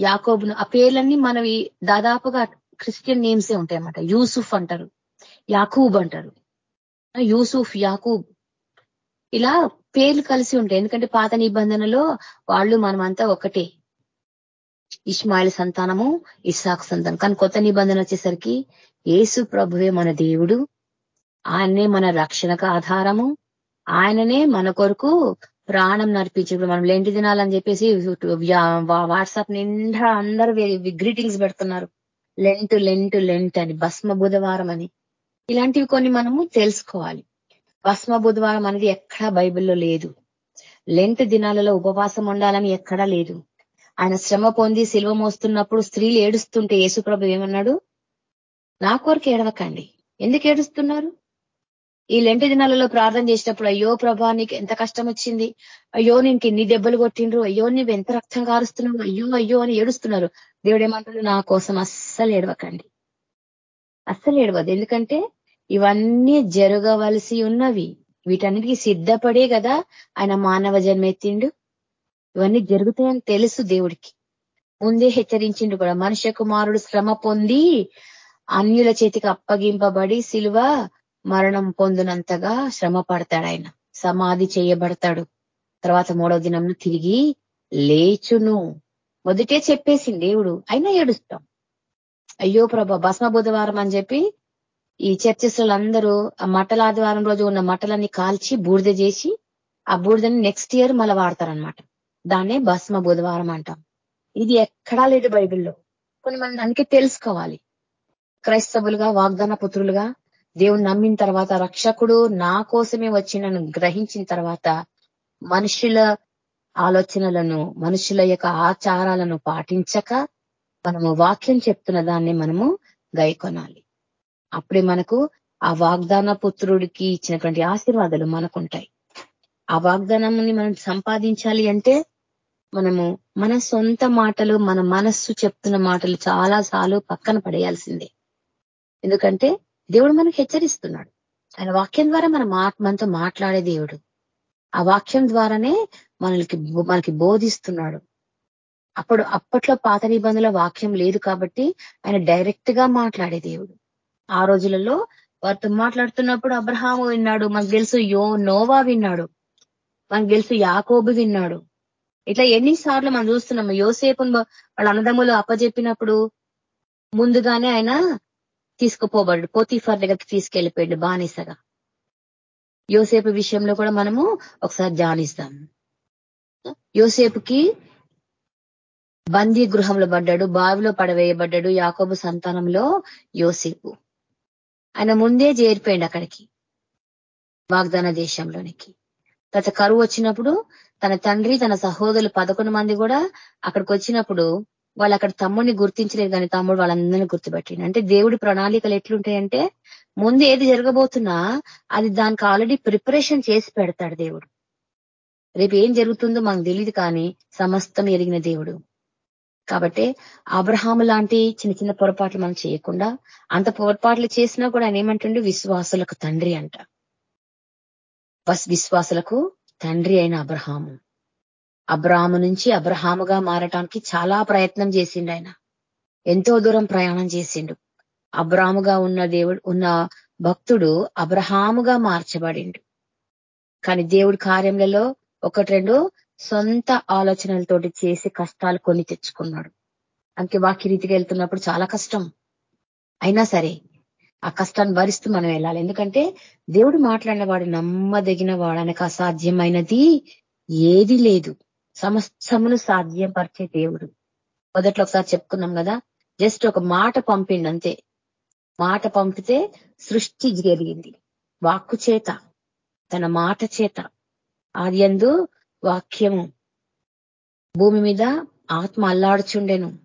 S3: యాకోబును ఆ పేర్లన్నీ మనవి దాదాపుగా క్రిస్టియన్ నేమ్సే ఉంటాయి అన్నమాట యూసుఫ్ అంటారు. యాకూబ్ అంటారు. యూసుఫ్ యాకూబ్. ఇలా పేర్లు కలిసి ఉంటాయి. ఎందుకంటే పాత నిబంధనలో వాళ్ళు మనమంతా ఒకటే. ఇస్మాయిల్ సంతానము ఇస్సాకు సంతానం. కానీ కొత్త నిబంధన వచ్చేసరికి ఏసు ప్రభువే మన దేవుడు. ఆయనే మన రక్షణకు ఆధారము. ఆయననే మన కొరకు ప్రాణం నడిపించినప్పుడు మనం లెంటి తినాలని చెప్పేసి వాట్సాప్ నిండా అందరూ గ్రీటింగ్స్ పెడుతున్నారు. లెంట్ లెంట్ లెంట్ అని. భస్మ బుధవారం అని. ఇలాంటివి కొన్ని మనము తెలుసుకోవాలి. భస్మ బుధవారం అనేది ఎక్కడా బైబిల్లో లేదు. లెంట్ దినాలలో ఉపవాసం ఉండాలని ఎక్కడా లేదు. ఆయన శ్రమ పొంది శిల్వ మోస్తున్నప్పుడు స్త్రీలు ఏడుస్తుంటే యేసుప్రభు ఏమన్నాడు? నా కొరకు ఏడవకండి. ఎందుకు ఏడుస్తున్నారు? ఈ లెంట దినాలలో ప్రార్థన చేసినప్పుడు అయ్యో ప్రభా నీకు ఎంత కష్టం వచ్చింది అయ్యో నీకు ఎన్ని దెబ్బలు కొట్టిండ్రు. అయ్యో నీవు ఎంత రక్తం కారుస్తున్నావు. అయ్యో అయ్యో అని ఏడుస్తున్నారు. దేవుడు ఏమంటాడు? నా కోసం అస్సలు ఏడవకండి. అస్సలు ఏడవద్దు. ఎందుకంటే ఇవన్నీ జరగవలసి ఉన్నవి. వీటన్నిటికీ సిద్ధపడే కదా ఆయన మానవ జన్మెత్తిండు ఇవన్నీ జరుగుతాయని తెలుసు దేవుడికి. ముందే హెచ్చరించిండు కూడా మనుష్య కుమారుడు శ్రమ పొంది అన్యుల చేతికి అప్పగింపబడి శిలువ మరణం పొందినంతగా శ్రమ పడతాడు ఆయన. సమాధి చేయబడతాడు. తర్వాత మూడవ దినం తిరిగి లేచును. మొదటే చెప్పేసింది దేవుడు అయినా ఏడుస్తాం. అయ్యో ప్రభ భస్మ బుధవారం అని చెప్పి ఈ చర్చెస్ అందరూ ఆ మట్టల ఆదివారం రోజు ఉన్న మట్టలన్నీ కాల్చి బూడిద చేసి ఆ బూడిదని నెక్స్ట్ ఇయర్ మళ్ళీ వాడతారనమాట దాన్నే భస్మ బుధవారం అంటాం. ఇది ఎక్కడా లేదు బైబిల్లో. కొన్ని మనం దానికి తెలుసుకోవాలి. క్రైస్తవులుగా వాగ్దాన పుత్రులుగా దేవుడు నమ్మిన తర్వాత రక్షకుడు నా కోసమే వచ్చినను గ్రహించిన తర్వాత మనుషుల ఆలోచనలను మనుషుల యొక్క ఆచారాలను పాటించక మనము వాక్యం చెప్తున్న దాన్ని మనము గైకొనాలి. అప్పుడే మనకు ఆ వాగ్దాన పుత్రుడికి ఇచ్చినటువంటి ఆశీర్వాదాలు మనకుంటాయి. ఆ వాగ్దానాన్ని మనం సంపాదించాలి అంటే మనము మన సొంత మాటలు మన మనస్సు చెప్తున్న మాటలు చాలా సార్లు పక్కన పడేయాల్సిందే. ఎందుకంటే దేవుడు మనకు హెచ్చరిస్తున్నాడు. ఆయన వాక్యం ద్వారా మన మనతో మాట్లాడే దేవుడు. ఆ వాక్యం ద్వారానే మనకి మనకి బోధిస్తున్నాడు. అప్పుడు అప్పట్లో పాత నిబంధనల వాక్యం లేదు కాబట్టి ఆయన డైరెక్ట్గా మాట్లాడే దేవుడు. ఆ రోజులలో వారితో మాట్లాడుతున్నప్పుడు అబ్రహాము విన్నాడు మనకు తెలుసు యో నోవా విన్నాడు మనకు తెలుసు యాకోబు విన్నాడు. ఇట్లా ఎన్నిసార్లు మనం చూస్తున్నాము యోసేపు వాళ్ళ అన్నదమ్ములు అప్పజెప్పినప్పుడు ముందుగానే ఆయన తీసుకుపోబడ్డు పోతీఫర్ దగ్గరికి తీసుకెళ్ళిపోయాడు బానిసగా. యోసేపు విషయంలో కూడా మనము ఒకసారి ధ్యానిస్తాం యోసేపుకి బందీ గృహంలో పడ్డాడు బావిలో పడవేయబడ్డాడు యాకోబు సంతానంలో యోసేపు. ఆయన ముందే చేరిపోయింది అక్కడికి వాగ్దాన దేశంలోనికి. గత కరువు వచ్చినప్పుడు తన తండ్రి తన సహోదరులు పదకొండు మంది కూడా అక్కడికి వచ్చినప్పుడు వాళ్ళు అక్కడ తమ్ముడిని గుర్తించలేదు కానీ తమ్ముడు వాళ్ళందరినీ గుర్తుపెట్టింది అంటే దేవుడి ప్రణాళికలు ఎట్లుంటాయంటే ముందు ఏది జరగబోతున్నా అది దానికి ఆల్రెడీ ప్రిపరేషన్ చేసి పెడతాడు దేవుడు. రేపు ఏం జరుగుతుందో మనకు తెలియదు కానీ సమస్తం ఎరిగిన దేవుడు. కాబట్టి అబ్రహాము లాంటి చిన్న చిన్న పొరపాట్లు మనం చేయకుండా అంత పొరపాట్లు చేసినా కూడా ఆయన ఏమంటుండే? విశ్వాసులకు తండ్రి అంట. బస్ విశ్వాసులకు తండ్రి అయిన అబ్రహాము. అబ్రహాము నుంచి అబ్రహాముగా మారటానికి చాలా ప్రయత్నం చేసిండు ఆయన. ఎంతో దూరం ప్రయాణం చేసిండు. అబ్రాముగా ఉన్న దేవుడు ఉన్న భక్తుడు అబ్రహాముగా మార్చబడిండు. కానీ దేవుడి కార్యములలో ఒకటి రెండు సొంత ఆలోచనలతోటి చేసి కష్టాలు కొని తెచ్చుకున్నాడు. అంకే వాక్య రీతిగా వెళ్తున్నప్పుడు చాలా కష్టం. అయినా సరే ఆ కష్టాన్ని భరిస్తూ మనం వెళ్ళాలి. ఎందుకంటే దేవుడు మాట్లాడిన వాడు నమ్మదగిన వాడనకు అసాధ్యమైనది ఏది లేదు. సమస్తమును సాధ్యం పరిచే దేవుడు. మొదట్లో ఒకసారి చెప్పుకున్నాం కదా జస్ట్ ఒక మాట పంపిండి అంతే. మాట పంపితే సృష్టి జరిగింది. వాక్కు చేత తన మాట చేత. అది ఎందు వాక్యము. భూమి మీద ఆత్మ అల్లాడుచుండెను.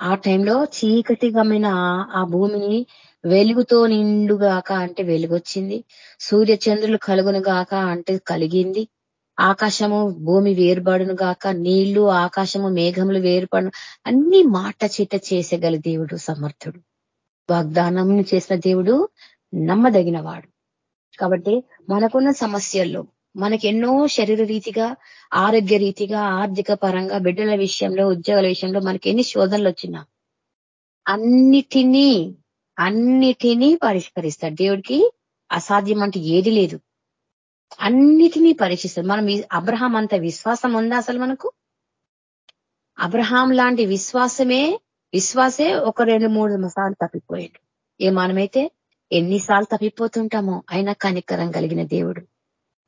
S3: ఆ టైంలో చీకటిగమైన ఆ భూమిని వెలుగుతో నిండుగాక అంటే వెలుగొచ్చింది. సూర్య చంద్రులు కలుగును గాక అంటే కలిగింది. ఆకాశము భూమి వేరుబడును గాక నీళ్ళు ఆకాశము మేఘములు వేరుపడును అన్ని మాట చీట చేసేగల దేవుడు సమర్థుడు. వాగ్దానం చేసిన దేవుడు నమ్మదగిన వాడు కాబట్టి మనకున్న సమస్యల్లో మనకి ఎన్నో శరీర రీతిగా ఆరోగ్య రీతిగా ఆర్థిక పరంగా బిడ్డల విషయంలో ఉద్యోగాల విషయంలో మనకి ఎన్ని శోధనలు వచ్చినా అన్నిటినీ అన్నిటినీ పరిష్కరిస్తాడు. దేవుడికి అసాధ్యం అంటే ఏది లేదు. అన్నిటినీ పరీక్షిస్తాడు. మనం అబ్రహాం అంత విశ్వాసం ఉందా అసలు మనకు? అబ్రహాం లాంటి విశ్వాసమే విశ్వాసే ఒక రెండు మూడు సార్లు తప్పిపోయాడు ఏ మనమైతే ఎన్నిసార్లు తప్పిపోతుంటామో అయినా కనికరం కలిగిన దేవుడు.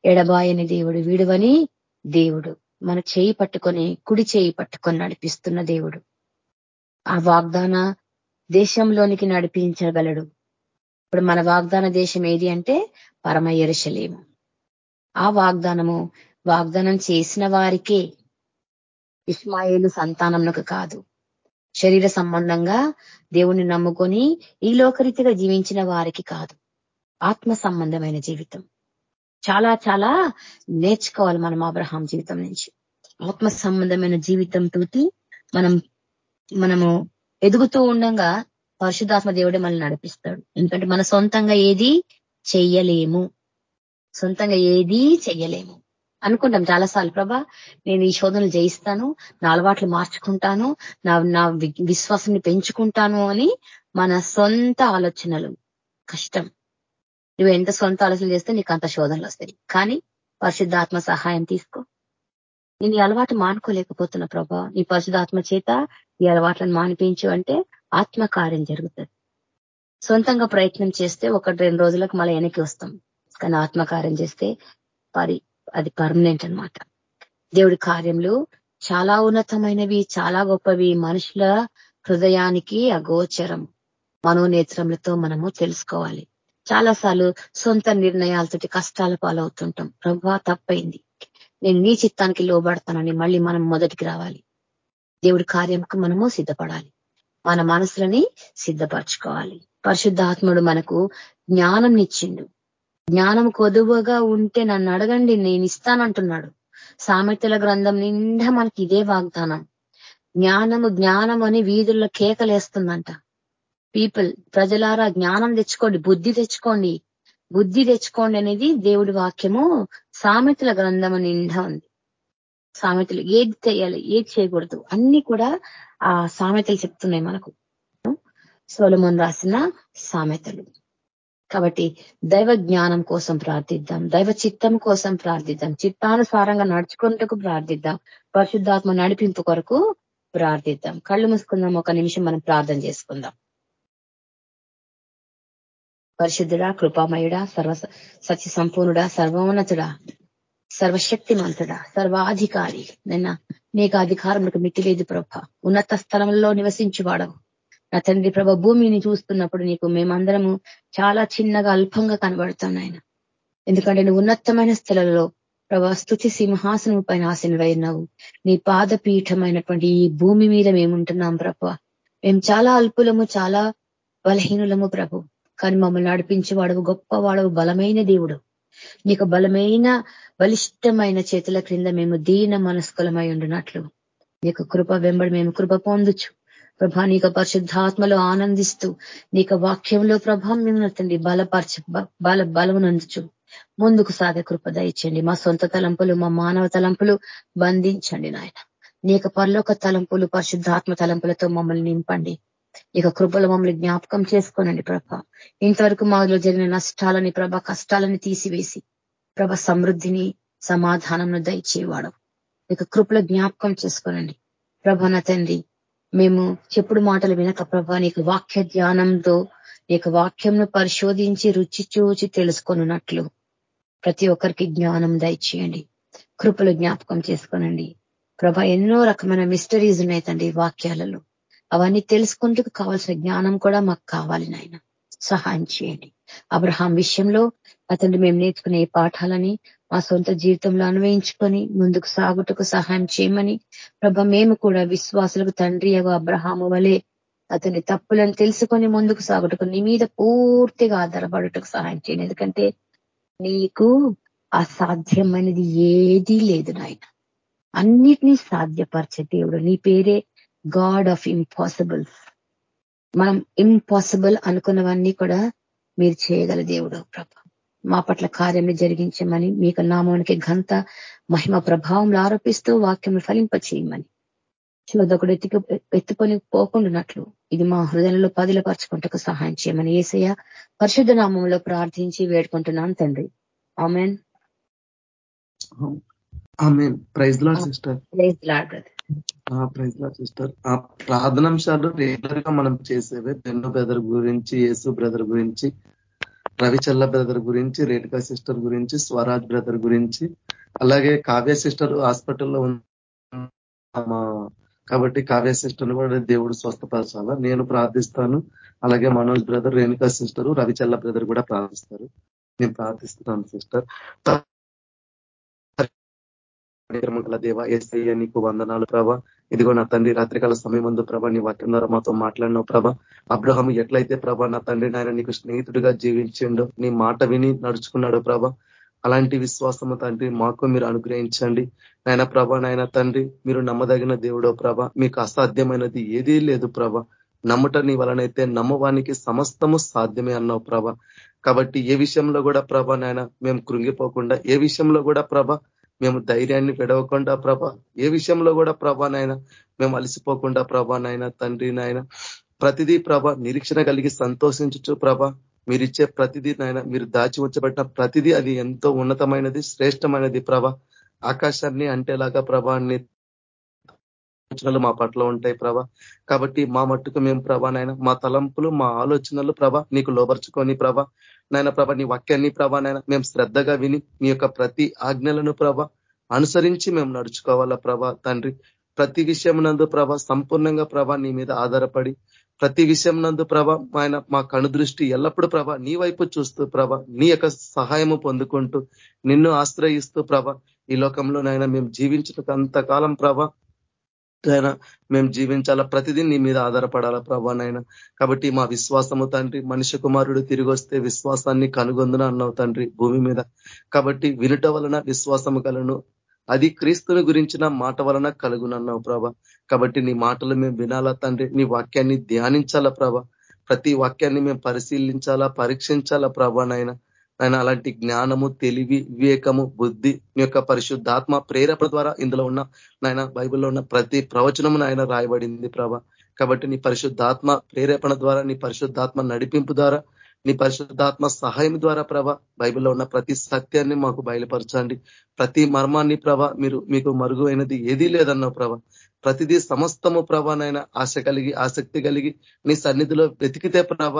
S3: ఎడబాయని దేవుడు వీడువని దేవుడు. మన చేయి పట్టుకొని కుడి చేయి పట్టుకొని నడిపిస్తున్న దేవుడు. ఆ వాగ్దాన దేశంలోనికి నడిపించగలడు. ఇప్పుడు మన వాగ్దాన దేశం ఏది అంటే పరమ ఎరుశలేము ఆ వాగ్దానము వాగ్దానం చేసిన వారికే ఇస్మాయిలు సంతానంకు కాదు. శరీర సంబంధంగా దేవుణ్ణి నమ్ముకొని ఈ లోకరీతిగా జీవించిన వారికి కాదు. ఆత్మ సంబంధమైన జీవితం. చాలా చాలా నేర్చుకోవాలి మనం అబ్రహాం జీవితం నుంచి. ఆత్మ సంబంధమైన జీవితంతో మనం మనము ఎదుగుతూ ఉండగా పరిశుద్ధాత్మ దేవుడే మనల్ని నడిపిస్తాడు. ఎందుకంటే మన సొంతంగా ఏది చెయ్యలేము. సొంతంగా ఏది చెయ్యలేము. అనుకుంటాం చాలాసార్లు ప్రభా నేను ఈ శోధనలు జయిస్తాను నా అలవాట్లు మార్చుకుంటాను నా నా విశ్వాసాన్ని పెంచుకుంటాను అని మన సొంత ఆలోచనలు. కష్టం. నువ్వు ఎంత సొంత ఆలోచన చేస్తే నీకు అంత శోధనలు వస్తాయి. కానీ పరిశుద్ధాత్మ సహాయం తీసుకో. నేను ఈ అలవాటు మానుకోలేకపోతున్నా ప్రభా. నీ పరిశుధాత్మ చేత ఈ అలవాట్లను మానిపించు అంటే ఆత్మకార్యం జరుగుతుంది. సొంతంగా ప్రయత్నం చేస్తే ఒకటి రెండు రోజులకు మళ్ళీ వెనక్కి వస్తాం. కానీ ఆత్మకార్యం చేస్తే పరి అది పర్మనెంట్ అనమాట దేవుడి కార్యములు చాలా ఉన్నతమైనవి చాలా గొప్పవి. మనుషుల హృదయానికి అగోచరం మనోనేత్రములతో మనము తెలుసుకోవాలి. చాలాసార్లు సొంత నిర్ణయాలతోటి కష్టాల పాలవుతుంటాం. ప్రభా తప్పైంది. నేను నీ చిత్తానికి లోబడతానని మళ్ళీ మనం మొదటికి రావాలి. దేవుడి కార్యంకు మనము సిద్ధపడాలి. మన మనసులని సిద్ధపరచుకోవాలి. పరిశుద్ధాత్ముడు మనకు జ్ఞానం ఇచ్చిండు. జ్ఞానం కొదువగా ఉంటే నన్ను అడగండి నేను ఇస్తానంటున్నాడు. సామెతల గ్రంథం నిండా మనకి ఇదే వాగ్దానం. జ్ఞానము జ్ఞానం అని వీధుల్లో కేకలేస్తుందంట. పీపుల్ ప్రజలారా జ్ఞానం తెచ్చుకోండి బుద్ధి తెచ్చుకోండి. బుద్ధి తెచ్చుకోండి అనేది దేవుడి వాక్యము సామెతల గ్రంథం నిండా ఉంది. సామెతలు ఏది చేయాలి ఏది చేయకూడదు అన్ని కూడా ఆ సామెతలు చెప్తున్నాయి మనకు. సోలమోన్ రాసిన సామెతలు. కాబట్టి దైవ జ్ఞానం కోసం ప్రార్థిద్దాం దైవ చిత్తం కోసం ప్రార్థిద్దాం చిత్తానుసారంగా నడుచుకుంటూ ప్రార్థిద్దాం పరిశుద్ధాత్మ నడిపింపు కొరకు ప్రార్థిద్దాం. కళ్ళు మూసుకుందాం ఒక నిమిషం మనం ప్రార్థన చేసుకుందాం. పరిశుద్ధుడా కృపామయుడా సర్వ సత్య సంపూర్ణుడా సర్వోన్నతుడా సర్వశక్తిమంతుడా సర్వాధికారి. నిన్న నీకు అధికారములకు మిట్టి లేదు ప్రభ. ఉన్నత స్థలంలో నివసించువాడవు. నా తండ్రి ప్రభ భూమిని చూస్తున్నప్పుడు నీకు మేమందరము చాలా చిన్నగా అల్పంగా కనబడుతాం ఆయన ఎందుకంటే నువ్వు ఉన్నతమైన స్థలంలో ప్రభా స్థుతి సింహాసనం పైన ఆశనవైనావు నీ పాదపీఠమైనటువంటి ఈ భూమి మీద మేముంటున్నాం ప్రభ. మేము చాలా అల్పులము చాలా బలహీనులము ప్రభు. కానీ మమ్మల్ని నడిపించేవాడు గొప్పవాడవు బలమైన దేవుడు. నీకు బలమైన బలిష్టమైన చేతుల క్రింద మేము దీన మనస్కులమై ఉండినట్లు. నీకు కృప వెంబడి మేము కృప పొందుచు. ప్రభా నీకు పరిశుద్ధాత్మలో ఆనందిస్తూ నీకు వాక్యంలో ప్రభావం మేము తండ్రి బలపరచ బల బలమునందుచు. ముందుకు సాగే కృప దయచండి మా సొంత తలంపులు మా మానవ తలంపులు బంధించండి నాయన. నీకు పరలోక తలంపులు పరిశుద్ధాత్మ తలంపులతో మమ్మల్ని నింపండి. ఇక కృపలు మమ్మల్ని జ్ఞాపకం చేసుకోనండి ప్రభ. ఇంతవరకు మాలో జరిగిన నష్టాలని ప్రభ కష్టాలని తీసివేసి ప్రభ సమృద్ధిని సమాధానంను దయచేవాడు ఇక కృపల జ్ఞాపకం చేసుకోనండి. ప్రభ నా తండ్రి మేము చెప్పుడు మాటలు వినక ప్రభ నీకు వాక్య ధ్యానంతో నీకు వాక్యంను పరిశోధించి రుచి చూచి తెలుసుకొనున్నట్లు ప్రతి ఒక్కరికి జ్ఞానం దయచేయండి. కృపలు జ్ఞాపకం చేసుకోనండి. ప్రభ ఎన్నో రకమైన మిస్టరీస్ ఉన్నాయి తండ్రి వాక్యాలలో. అవన్నీ తెలుసుకుంటూ కావాల్సిన జ్ఞానం కూడా మాకు కావాలి నాయన. సహాయం చేయండి. అబ్రహాం విషయంలో అతను మేము నేర్చుకునే పాఠాలని మా సొంత జీవితంలో అన్వయించుకొని ముందుకు సాగుటకు సహాయం చేయమని ప్రభ మేము కూడా విశ్వాసులకు తండ్రి అబ్రహాము వలె అతని తప్పులను తెలుసుకొని ముందుకు సాగుటకు నీ మీద పూర్తిగా ఆధారపడుటకు సహాయం చేయండి. ఎందుకంటే నీకు అసాధ్యమైనది ఏదీ లేదు నాయన. అన్నిటినీ సాధ్యపరిచే దేవుడు. నీ పేరే గాడ్ ఆఫ్ ఇంపాసిబుల్స్ మనం ఇంపాసిబుల్ అనుకున్నవన్నీ కూడా మీరు చేయగల దేవుడు ప్రభ. మా పట్ల కార్యం జరిగించమని మీకు నామానికి ఘంత మహిమ ప్రభావంలో ఆరోపిస్తూ వాక్యం ఫలింప చేయమని శోధకుడు ఎత్తికి ఎత్తుకొని పోకుండానట్లు ఇది మా హృదయంలో పదిలపరచుకుంటకు సహాయం చేయమని ఏసయ్య పరిశుద్ధ నామంలో ప్రార్థించి వేడుకుంటున్నాను తండ్రి. Amen.
S1: Praise Lord sister.
S3: Praise Lord
S1: praise Lord sister ఆ ప్రార్థనాంశాలు రెగ్యులర్గా మనం చేసేవే. బెన్ను బ్రదర్ గురించి యేసు బ్రదర్ గురించి రవిచల్ల బ్రదర్ గురించి రేణుకా సిస్టర్ గురించి స్వరాజ్ బ్రదర్ గురించి అలాగే కావ్య సిస్టర్ హాస్పిటల్లో కాబట్టి కావ్య సిస్టర్ కూడా దేవుడు స్వస్థపరచాల. నేను ప్రార్థిస్తాను. అలాగే Manoj brother Renuka sister Ravichalla brother కూడా ప్రార్థిస్తారు. నేను ప్రార్థిస్తున్నాను సిస్టర్ గల దేవ ఎస్ఐ నీకు వందనాలు ప్రభా. ఇదిగో నా తండ్రి రాత్రికాల సమయం ముందు ప్రభా నీ వాక్యం ద్వారా మాతో మాట్లాడినావు ప్రభ. అబ్రహం ఎట్లయితే ప్రభా నా తండ్రి నాయన నీకు స్నేహితుడిగా జీవించిండో నీ మాట విని నడుచుకున్నాడు ప్రభా అలాంటి విశ్వాసము తండ్రి మాకు మీరు అనుగ్రహించండి. నాయన ప్రభ నాయన తండ్రి మీరు నమ్మదగిన దేవుడో ప్రభ మీకు అసాధ్యమైనది ఏదీ లేదు ప్రభ. నమ్మట నీ వలనైతే నమ్మవానికి సమస్తము సాధ్యమే అన్నావు ప్రభ. కాబట్టి ఏ విషయంలో కూడా ప్రభ నాయన మేము కృంగిపోకుండా ఏ విషయంలో కూడా ప్రభ మేము ధైర్యాన్ని పెడవకుండా ప్రభ ఏ విషయంలో కూడా ప్రభా మేము అలసిపోకుండా ప్రభా నాయన తండ్రి నాయన ప్రతిదీ ప్రభ నిరీక్షణ కలిగి సంతోషించచ్చు ప్రభ మీరిచ్చే ప్రతిదీ నాయన మీరు దాచి ఉంచబడిన ప్రతిదీ అది ఎంతో ఉన్నతమైనది శ్రేష్టమైనది ప్రభ. ఆకాశాన్ని అంటేలాగా ప్రభాన్ని ఆలోచనలు మా పట్ల ఉంటాయి ప్రభ. కాబట్టి మా మట్టుకు మేము ప్రభా నాయన మా తలంపులు మా ఆలోచనలు ప్రభ నీకు లోపరుచుకొని ప్రభ. నాయన ప్రభ నీ వాక్యాన్ని ప్రభా నాయన మేము శ్రద్ధగా విని నీ యొక్క ప్రతి ఆజ్ఞలను ప్రభ అనుసరించి మేము నడుచుకోవాలా ప్రభ తండ్రి. ప్రతి విషయం నందు ప్రభ సంపూర్ణంగా ప్రభ నీ మీద ఆధారపడి ప్రతి విషయం నందు ప్రభ ఆయన మా కనుదృష్టి ఎల్లప్పుడూ ప్రభ నీ వైపు చూస్తూ ప్రభ నీ యొక్క సహాయము పొందుకుంటూ నిన్ను ఆశ్రయిస్తూ ప్రభ ఈ లోకంలో నాయన మేము జీవించినంతకాలం ప్రభ ఆయన మేము జీవించాలా? ప్రతిదీ నీ మీద ఆధారపడాలా ప్రభానైనా కాబట్టి మా విశ్వాసము తండ్రి మనిషి కుమారుడు తిరిగి వస్తే విశ్వాసాన్ని కనుగొందున అన్నావు తండ్రి భూమి మీద. కాబట్టి వినుట వలన విశ్వాసము కలను. అది క్రీస్తుని గురించిన మాట వలన కలుగునన్నావు ప్రభ. కాబట్టి నీ మాటలు మేము వినాలా తండ్రి? నీ వాక్యాన్ని ధ్యానించాలా ప్రభ? ప్రతి వాక్యాన్ని మేము పరిశీలించాలా పరీక్షించాలా ప్రభానైనా ఆయన అలాంటి జ్ఞానము తెలివి వివేకము బుద్ధి నీ యొక్క పరిశుద్ధాత్మ ప్రేరేపణ ద్వారా ఇందులో ఉన్న నాయన బైబిల్లో ఉన్న ప్రతి ప్రవచనము నాయన రాయబడింది ప్రభ. కాబట్టి నీ పరిశుద్ధాత్మ ప్రేరేపణ ద్వారా నీ పరిశుద్ధాత్మ నడిపింపు ద్వారా నీ పరిశుద్ధాత్మ సహాయం ద్వారా ప్రభ బైబిల్లో ఉన్న ప్రతి సత్యాన్ని మాకు బయలుపరచండి. ప్రతి మర్మాన్ని ప్రభ మీరు మీకు మరుగుమైనది ఏదీ లేదన్నావు ప్రభ. ప్రతిదీ సమస్తము ప్రభానైనా ఆశ కలిగి ఆసక్తి కలిగి నీ సన్నిధిలో వెతికితే ప్రభ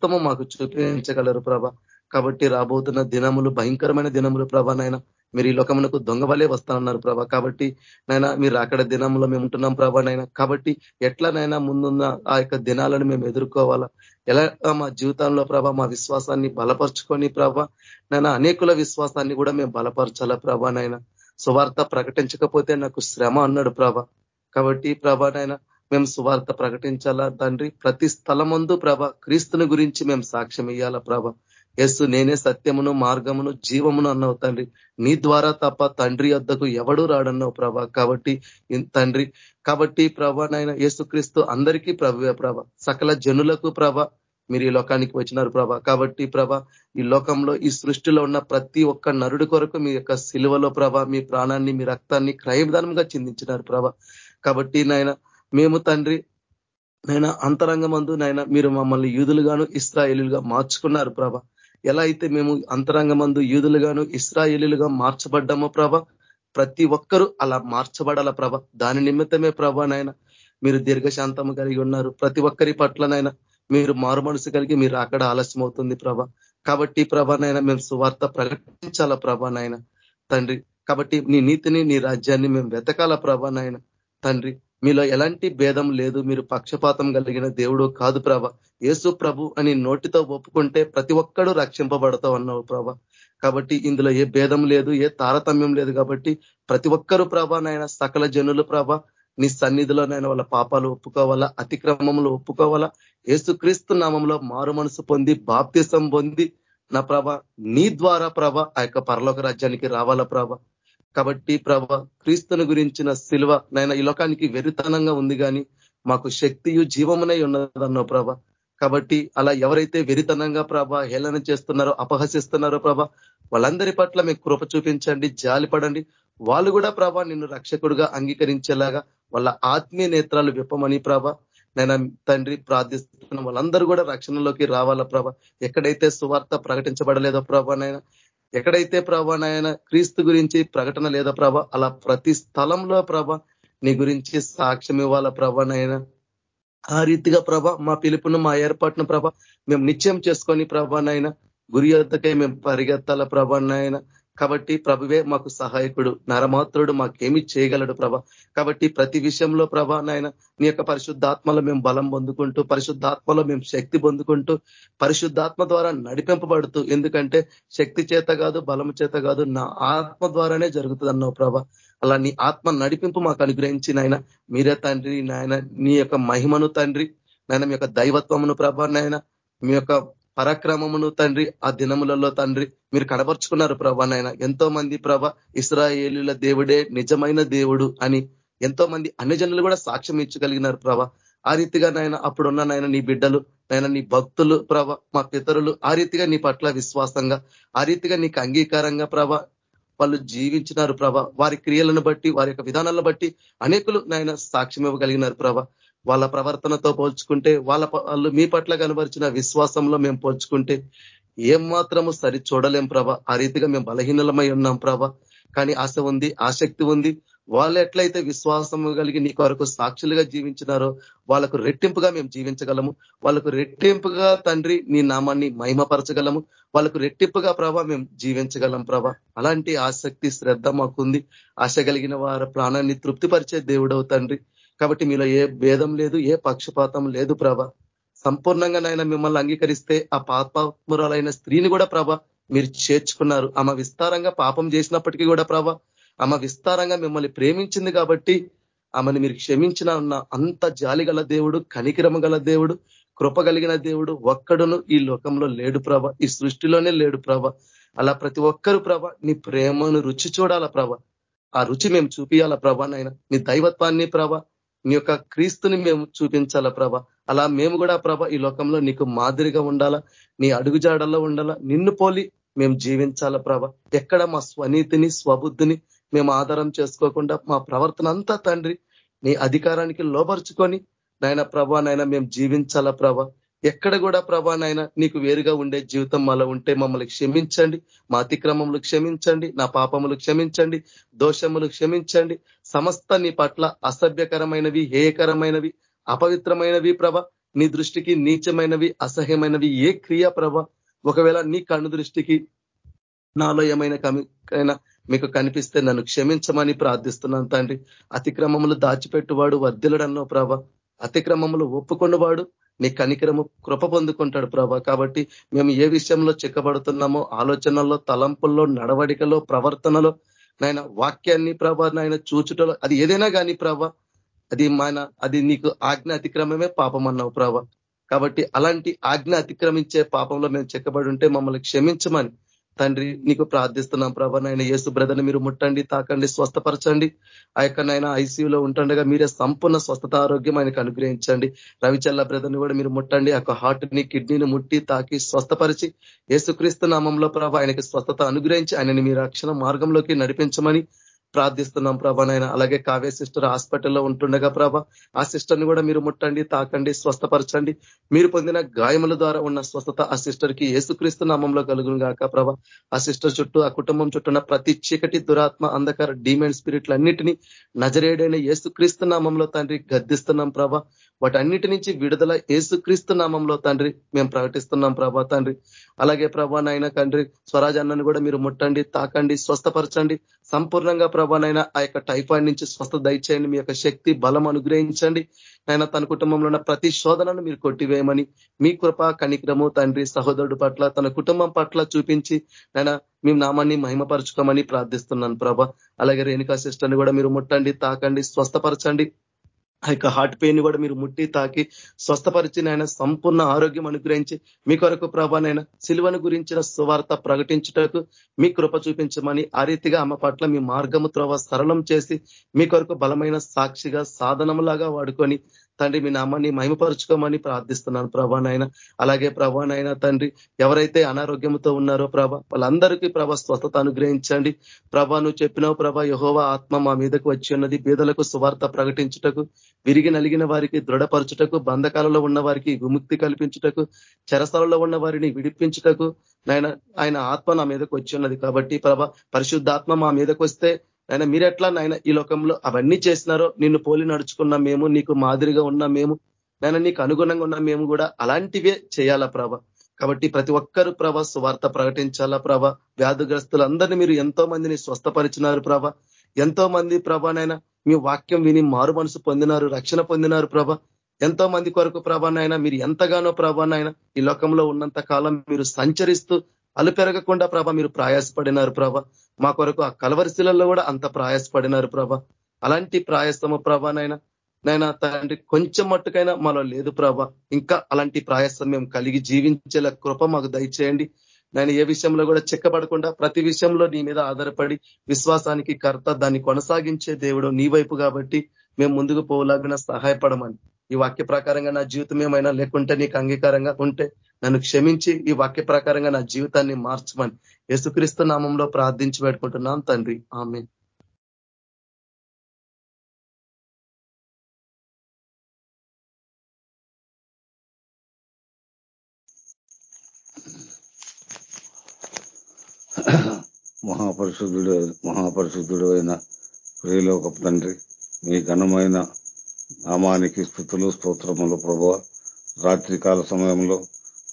S1: ఉత్తమం మాకు చూపించగలరు ప్రభ. కాబట్టి రాబోతున్న దినములు భయంకరమైన దినములు ప్రభ నాయన. మీరు ఈ లోకమునకు దొంగవలే వస్తానన్నారు ప్రభా. కాబట్టి నైనా మీరు అక్కడ దినంలో మేము ఉంటున్నాం ప్రభా నైనా కాబట్టి ఎట్లనైనా ముందున్న ఆ యొక్క దినాలను మేము ఎదుర్కోవాలా? ఎలా మా జీవితంలో ప్రభా మా విశ్వాసాన్ని బలపరుచుకొని ప్రభా నైనా అనేకుల విశ్వాసాన్ని కూడా మేము బలపరచాలా ప్రభా నాయన? సువార్త ప్రకటించకపోతే నాకు శ్రమ అన్నాడు ప్రభా. కాబట్టి ప్రభా నాయన మేము సువార్త ప్రకటించాలా? తండ్రి ప్రతి స్థలమందు ప్రభ క్రీస్తుని గురించి మేము సాక్ష్యం ఇయ్యాలా ప్రభ? ఎస్సు నేనే సత్యమును మార్గమును జీవమును అన్నావు తండ్రి. నీ ద్వారా తప్ప తండ్రి వద్దకు ఎవడు రాడన్నావు ప్రభ? కాబట్టి తండ్రి కాబట్టి ప్రభ నాయన యేసుక్రీస్తు అందరికీ ప్రభువే ప్రభ. సకల జనులకు ప్రభ మీరు ఈ లోకానికి వచ్చినారు ప్రభ. కాబట్టి ప్రభ ఈ లోకంలో ఈ సృష్టిలో ఉన్న ప్రతి ఒక్క నరుడి కొరకు మీ యొక్క సిలువలో ప్రభ మీ ప్రాణాన్ని మీ రక్తాన్ని క్రయవిధానంగా చిందించినారు ప్రభ. కాబట్టి నాయన మేము తండ్రి నైనా అంతరంగమందు నైనా మీరు మమ్మల్ని యూదులుగాను ఇస్రాయేలుగా మార్చుకున్నారు ప్రభ. ఎలా అయితే మేము అంతరంగమందు యూదులుగాను ఇస్రాయేలుగా మార్చబడ్డామో ప్రభ ప్రతి ఒక్కరూ అలా మార్చబడాల ప్రభ. దాని నిమిత్తమే ప్రభ నాయన మీరు దీర్ఘశాంతము కలిగి ఉన్నారు. ప్రతి ఒక్కరి పట్లనైనా మీరు మారు మనసు కలిగి మీరు అక్కడ ఆలస్యం అవుతుంది ప్రభ. కాబట్టి ప్రభనైనా మేము సువార్త ప్రకటించాల ప్రభానైనా తండ్రి. కాబట్టి నీ నీతిని నీ రాజ్యాన్ని మేము వెతకాల ప్రభానైనా తండ్రి. మీలో ఎలాంటి భేదం లేదు. మీరు పక్షపాతం కలిగిన దేవుడు కాదు ప్రభ. యేసు ప్రభు అని నోటితో ఒప్పుకుంటే ప్రతి ఒక్కడు రక్షింపబడతావు అన్నావు ప్రభ. కాబట్టి ఇందులో ఏ భేదం లేదు ఏ తారతమ్యం లేదు కాబట్టి ప్రతి ఒక్కరు ప్రభ నాయన సకల జనులు ప్రభ నీ సన్నిధిలో నేను వాళ్ళ పాపాలు ఒప్పుకోవాలా అతిక్రమములు ఒప్పుకోవాలా. ఏసుక్రీస్తు నామంలో మారు మనసు పొంది బాప్తిసం పొంది నా ప్రభ నీ ద్వారా ప్రభ ఆ యొక్క పరలోక రాజ్యానికి రావాలా ప్రభ. కాబట్టి ప్రభ క్రీస్తుని గురించిన శిల్వ నైనా ఈ లోకానికి వెరితనంగా ఉంది కానీ మాకు శక్తియు జీవమునై ఉన్నదన్నో ప్రభ. కాబట్టి అలా ఎవరైతే వెరితనంగా ప్రభ హేళన చేస్తున్నారో అపహసిస్తున్నారో ప్రభ వాళ్ళందరి పట్ల మీకు కృప చూపించండి జాలిపడండి వాళ్ళు కూడా ప్రభ నిన్ను రక్షకుడుగా అంగీకరించేలాగా వాళ్ళ ఆత్మీయ నేత్రాలు విప్పమని ప్రభ నేను తండ్రి ప్రార్థిస్తున్న. వాళ్ళందరూ కూడా రక్షణలోకి రావాలా ప్రభ? ఎక్కడైతే సువార్త ప్రకటించబడలేదో ప్రభ నైనా ఎక్కడైతే ప్రభా నాయన క్రీస్తు గురించి ప్రకటన లేదా ప్రభ అలా ప్రతి స్థలంలో ప్రభ నీ గురించి సాక్ష్యం ఇవ్వాలా ప్రభ నాయన? ఆ రీతిగా ప్రభ మా పిలుపును మా ఏర్పాటును ప్రభ మేము నిశ్చయం చేసుకొని ప్రభ నాయన గురి యొద్దకే మేము పరిగెత్తాల ప్రభ నాయన? కాబట్టి ప్రభువే మాకు సహాయకుడు. నరమాత్రుడు మాకేమి చేయగలడు ప్రభ. కాబట్టి ప్రతి విషయంలో ప్రభ నాయన నీ యొక్క పరిశుద్ధాత్మలో మేము బలం పొందుకుంటూ పరిశుద్ధాత్మలో మేము శక్తి పొందుకుంటూ పరిశుద్ధాత్మ ద్వారా నడిపింపబడుతూ ఎందుకంటే శక్తి చేత కాదు బలం చేత కాదు నా ఆత్మ ద్వారానే జరుగుతుంది అన్నావు ప్రభ. అలా నీ ఆత్మ నడిపింపు మాకు అనుగ్రహించి నాయన మీరే తండ్రి నాయన నీ యొక్క మహిమను తండ్రి నాయన మీ యొక్క దైవత్వమును ప్రభ నాయన మీ యొక్క పరాక్రమమును తండ్రి ఆ దినములలో తండ్రి మీరు కనపరుచుకున్నారు ప్రభా నాయన. ఎంతో మంది ప్రభ ఇస్రాయేలుల దేవుడే నిజమైన దేవుడు అని ఎంతో మంది అన్యజనులు కూడా సాక్ష్యం ఇచ్చగలిగినారు ప్రభ. ఆ రీతిగా నాయన అప్పుడున్న నాయన నీ బిడ్డలు నాయన నీ భక్తులు ప్రభ మా పితరులు ఆ రీతిగా నీ పట్ల విశ్వాసంగా ఆ రీతిగా నీకు అంగీకారంగా ప్రభ వాళ్ళు జీవించినారు ప్రభ. వారి క్రియలను బట్టి వారి యొక్క విధానాలను బట్టి అనేకులు నాయన సాక్ష్యం ఇవ్వగలిగినారు ప్రభ. వాళ్ళ ప్రవర్తనతో పోల్చుకుంటే వాళ్ళ వాళ్ళు మీ పట్ల కనబరిచిన విశ్వాసంలో మేము పోల్చుకుంటే ఏం మాత్రము సరి చూడలేం ప్రభ. ఆ రీతిగా మేము బలహీనలమై ఉన్నాం ప్రభ. కానీ ఆశ ఉంది ఆసక్తి ఉంది. వాళ్ళు ఎట్లయితే విశ్వాసం కలిగి నీ కొరకు సాక్షులుగా జీవించినారో వాళ్ళకు రెట్టింపుగా మేము జీవించగలము. వాళ్ళకు రెట్టింపుగా తండ్రి నీ నామాన్ని మహిమపరచగలము. వాళ్ళకు రెట్టింపుగా ప్రభ మేము జీవించగలం ప్రభ. అలాంటి ఆసక్తి శ్రద్ధ మాకుంది. ఆశ కలిగిన వారి ప్రాణాన్ని తృప్తిపరిచే దేవుడవు తండ్రి. కాబట్టి మీలో ఏ భేదం లేదు ఏ పక్షపాతం లేదు ప్రభ. సంపూర్ణంగా నాయన మిమ్మల్ని అంగీకరిస్తే ఆ పాపాత్మురాలైన స్త్రీని కూడా ప్రభ మీరు చేర్చుకున్నారు. ఆమె విస్తారంగా పాపం చేసినప్పటికీ కూడా ప్రభ ఆమె విస్తారంగా మిమ్మల్ని ప్రేమించింది కాబట్టి ఆమెను మీరు క్షమించిన ఉన్న అంత జాలి గల దేవుడు కనికిరమ గల దేవుడు కృప కలిగిన దేవుడు ఒక్కడును ఈ లోకంలో లేడు ప్రభ. ఈ సృష్టిలోనే లేడు ప్రభ. అలా ప్రతి ఒక్కరు ప్రభ నీ ప్రేమను రుచి చూడాల ప్రభ. ఆ రుచి మేము చూపియాల ప్రభ నాయన? నీ దైవత్వాన్ని ప్రభ నీ యొక్క క్రీస్తుని మేము చూపించాలా ప్రభ? అలా మేము కూడా ప్రభ ఈ లోకంలో నీకు మాదిరిగా ఉండాలా నీ అడుగుజాడల్లో ఉండాలా నిన్ను పోలి మేము జీవించాలా ప్రభ? ఎక్కడ మా స్వనీతిని స్వబుద్ధిని మేము ఆధారం చేసుకోకుండా మా ప్రవర్తన అంతా తండ్రి నీ అధికారానికి లోపరుచుకొని నాయన ప్రభా నాయన మేము జీవించాలా ప్రభ? ఎక్కడ కూడా ప్రభా నాయన నీకు వేరుగా ఉండే జీవితం మాలో ఉంటే మమ్మల్ని క్షమించండి. మా అతిక్రమములు క్షమించండి. నా పాపములు క్షమించండి. దోషములు క్షమించండి. సమస్త నీ పట్ల అసభ్యకరమైనవి హేయకరమైనవి అపవిత్రమైనవి ప్రభ. నీ దృష్టికి నీచమైనవి అసహ్యమైనవి ఏ క్రియ ప్రభ. ఒకవేళ నీ కన్ను దృష్టికి నాలో ఏమైనా మీకు కనిపిస్తే నన్ను క్షమించమని ప్రార్థిస్తున్నాను తండ్రి. అతిక్రమములు దాచిపెట్టువాడు వర్ధిలడన్నో ప్రభ. అతిక్రమములు ఒప్పుకున్నవాడు నీ కనికరము కృప పొందుకుంటాడు ప్రభా. కాబట్టి మేము ఏ విషయంలో చిక్కబడుతున్నామో ఆలోచనల్లో తలంపుల్లో నడవడికలో ప్రవర్తనలో నాయన వాక్యాన్ని ప్రభా నాయన చూచుటలో అది ఏదైనా కానీ ప్రభ అది మన అది నీకు ఆజ్ఞ అతిక్రమమే పాపం అన్నావు ప్రభ. కాబట్టి అలాంటి ఆజ్ఞ అతిక్రమించే పాపంలో మేము చెక్కబడి ఉంటే మమ్మల్ని క్షమించమని తండ్రి నీకు ప్రార్థిస్తున్నాం ప్రభా నాయన ఏసు బ్రదర్ని మీరు ముట్టండి తాకండి స్వస్థపరచండి. ఆ యొక్క నాయన ఐసీయూలో ఉంటుండగా మీరే సంపూర్ణ స్వస్థత ఆరోగ్యం ఆయనకు అనుగ్రహించండి. రవిచల్ల బ్రదర్ని కూడా మీరు ముట్టండి ఆ హార్ట్ని కిడ్నీని ముట్టి తాకి స్వస్థపరిచి ఏసుక్రీస్తు నామంలో ప్రభా ఆయనకి స్వస్థత అనుగ్రహించి ఆయనని మీ రక్షణ మార్గంలోకి నడిపించమని ప్రార్థిస్తున్నాం ప్రభా నాయన. అలాగే కావ్య సిస్టర్ హాస్పిటల్లో ఉంటుండగా ప్రభా ఆ సిస్టర్ని కూడా మీరు ముట్టండి తాకండి స్వస్థపరచండి. మీరు పొందిన గాయముల ద్వారా ఉన్న స్వస్థత ఆ సిస్టర్కి ఏసుక్రీస్తు నామంలో కలుగును గాక ప్రభా. ఆ సిస్టర్ చుట్టూ ఆ కుటుంబం చుట్టూ ప్రతి చీకటి దురాత్మ అంధకార డీమెండ్ స్పిరిట్లన్నిటినీ నజరేడైన ఏసుక్రీస్తు నామంలో తండ్రి గద్దిస్తున్నాం ప్రభా. వాటన్నిటి నుంచి విడుదల ఏసుక్రీస్తు నామంలో తండ్రి. మేము ప్రకటిస్తున్నాం ప్రభా తండ్రి. అలాగే ప్రభా నాయన తండ్రి స్వరాజ్ అన్నను కూడా మీరు ముట్టండి తాకండి స్వస్థపరచండి. సంపూర్ణంగా ప్రభానైనా ఆ యొక్క టైఫాయిడ్ నుంచి స్వస్థ దయచేయండి మీ యొక్క శక్తి బలం అనుగ్రహించండి. ఆయన తన కుటుంబంలో ఉన్న ప్రతి శోధనను మీరు కొట్టివేయమని మీ కృప కనిక్రము తండ్రి సహోదరుడు పట్ల తన కుటుంబం పట్ల చూపించి ఆయన మీ నామాన్ని మహిమపరచుకోమని ప్రార్థిస్తున్నాను ప్రభ. అలాగే రేణుకా సిస్టర్ని కూడా మీరు ముట్టండి తాకండి స్వస్థపరచండి. ఆ యొక్క హార్ట్ పెయిన్ కూడా మీరు ముట్టి తాకి స్వస్థపరిచిన ఆయన సంపూర్ణ ఆరోగ్యం అనుగ్రహించి మీ కొరకు ప్రభానైనా సిలువను గురించిన సువార్త ప్రకటించుటకు మీ కృప చూపించమని ఆ రీతిగా అమ్మ పట్ల మీ మార్గము త్రోవ సరళం చేసి మీ కొరకు బలమైన సాక్షిగా సాధనములాగా వాడుకొని తండ్రి మీ నామాన్ని మహిమపరుచుకోమని ప్రార్థిస్తున్నాను ప్రభానైనా అలాగే ప్రభానైనా తండ్రి ఎవరైతే అనారోగ్యంతో ఉన్నారో ప్రభ వాళ్ళందరికీ ప్రభ స్వస్థత అనుగ్రహించండి. ప్రభ నువ్వు చెప్పినావు ప్రభ యహోవ ఆత్మ మా మీదకు వచ్చి ఉన్నది. బీదలకు సువార్త ప్రకటించుటకు విరిగి నలిగిన వారికి దృఢపరచుటకు బంధకాలలో ఉన్న వారికి విముక్తి కల్పించుటకు చెరసాలలో ఉన్న వారిని విడిపించుటకు నాయన ఆయన ఆత్మ నా మీదకు వచ్చి ఉన్నది. కాబట్టి ప్రభ పరిశుద్ధాత్మ మా మీదకు వస్తే ఆయన మీరెట్లా నాయన ఈ లోకంలో అవన్నీ చేసినారో నిన్ను పోలి నడుచుకున్న మేము నీకు మాదిరిగా ఉన్న మేము నాయన నీకు అనుగుణంగా ఉన్న మేము కూడా అలాంటివే చేయాలా ప్రభ? కాబట్టి ప్రతి ఒక్కరు ప్రభ స్వార్థ ప్రకటించాలా ప్రభ? వ్యాధిగ్రస్తులందరినీ మీరు ఎంతో మందిని స్వస్థపరిచినారు ప్రభ? ఎంతో మంది ప్రభానైనా మీ వాక్యం విని మారు మనసు పొందినారు రక్షణ పొందినారు ప్రభ? ఎంతో మంది కొరకు ప్రభానైనా మీరు ఎంతగానో ప్రభానైనా ఈ లోకంలో ఉన్నంత కాలం మీరు సంచరిస్తూ అలు పెరగకుండా ప్రభ మీరు ప్రయాసపడినారు ప్రభ. మా కొరకు ఆ కలవరిశిలలో కూడా అంత ప్రయాసపడినారు ప్రభ. అలాంటి ప్రయాసము ప్రభానైనా నైనా తండ్రి కొంచెం మట్టుకైనా మాలో లేదు ప్రభ. ఇంకా అలాంటి ప్రయాసం మేము కలిగి జీవించేలా కృప మాకు దయచేయండి. నేను ఏ విషయంలో కూడా చెక్కబడకుండా ప్రతి విషయంలో నీ మీద ఆధారపడి విశ్వాసానికి కర్త దాన్ని కొనసాగించే దేవుడు నీ వైపు కాబట్టి మేము ముందుకు పోలాగిన సహాయపడమని. ఈ వాక్య ప్రకారంగా నా జీవితం ఏమైనా లేకుంటే నీకు అంగీకారంగా ఉంటే నన్ను క్షమించి ఈ వాక్య ప్రకారంగా నా జీవితాన్ని మార్చమని యేసుక్రీస్తు నామంలో ప్రార్థించి పెట్టుకుంటున్నాను తండ్రి. ఆమె
S4: మహాపరిశుద్ధుడు మహాపరిశుద్ధుడు అయిన ప్రియలోక తండ్రి మీ ఘనమైన నామానికి స్థుతులు స్తోత్రములు ప్రభు రాత్రికాల సమయంలో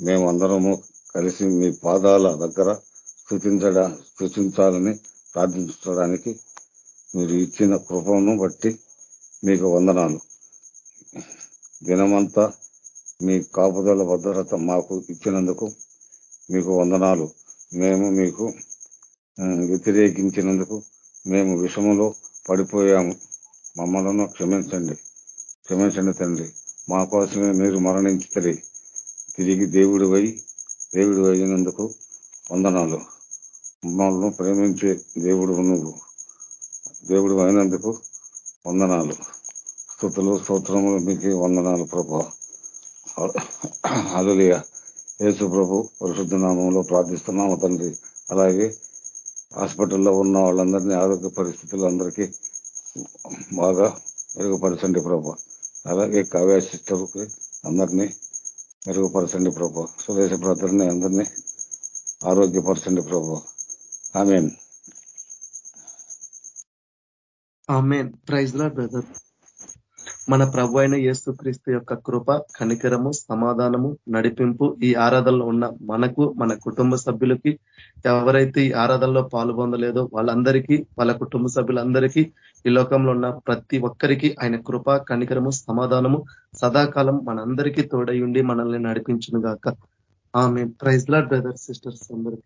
S4: మేమందరము కలిసి మీ పాదాల దగ్గర స్థుతించడా స్థుతించాలని ప్రార్థించడానికి మీరు ఇచ్చిన కృపను బట్టి మీకు వందనాలు. దినమంతా మీ కాపుదల భద్రత మాకు ఇచ్చినందుకు మీకు వందనాలు. మేము మీకు వ్యతిరేకించినందుకు మేము విషములో పడిపోయాము. మమ్మలను క్షమించండి. క్షమించండి తండ్రి. మా కోసమే మీరు మరణించి తిరిగి దేవుడు వై దేవుడు అయినందుకు వందనాలు. మమ్మల్ని ప్రేమించే దేవుడు నువ్వు. దేవుడు అయినందుకు వందనాలు. స్థుతులు స్తోత్రములు మీకు వందనాలు ప్రభు. అదులియ యేసు ప్రభు పరిశుద్ధ నామంలో ప్రార్థిస్తున్నాము తండ్రి. అలాగే హాస్పిటల్లో ఉన్న వాళ్ళందరినీ ఆరోగ్య పరిస్థితులు అందరికీ బాగా మెరుగుపరచండి ప్రభు. అలాగే కావ్య సిస్టర్కి అందరినీ మెరుగుపరచండి ప్రభు. సురేష బ్రదర్ని అందరినీ ఆరోగ్యపరచండి ప్రభు. Amen.
S1: Amen. Praise Lord brother. మన ప్రభు అయిన యేసుక్రీస్తు యొక్క కృప కనికరము సమాధానము నడిపింపు ఈ ఆరాధనలో ఉన్న మనకు మన కుటుంబ సభ్యులకి ఎవరైతే ఈ ఆరాధనలో పాల్గొందలేదో వాళ్ళందరికీ వాళ్ళ కుటుంబ సభ్యులందరికీ ఈ లోకంలో ఉన్న ప్రతి ఒక్కరికి ఆయన కృప కనికరము సమాధానము సదాకాలం మనందరికీ తోడయుండి మనల్ని నడిపించును గాక. ఆమె ప్రైజ్ లాడ్ బ్రదర్ సిస్టర్స్ అందరికీ.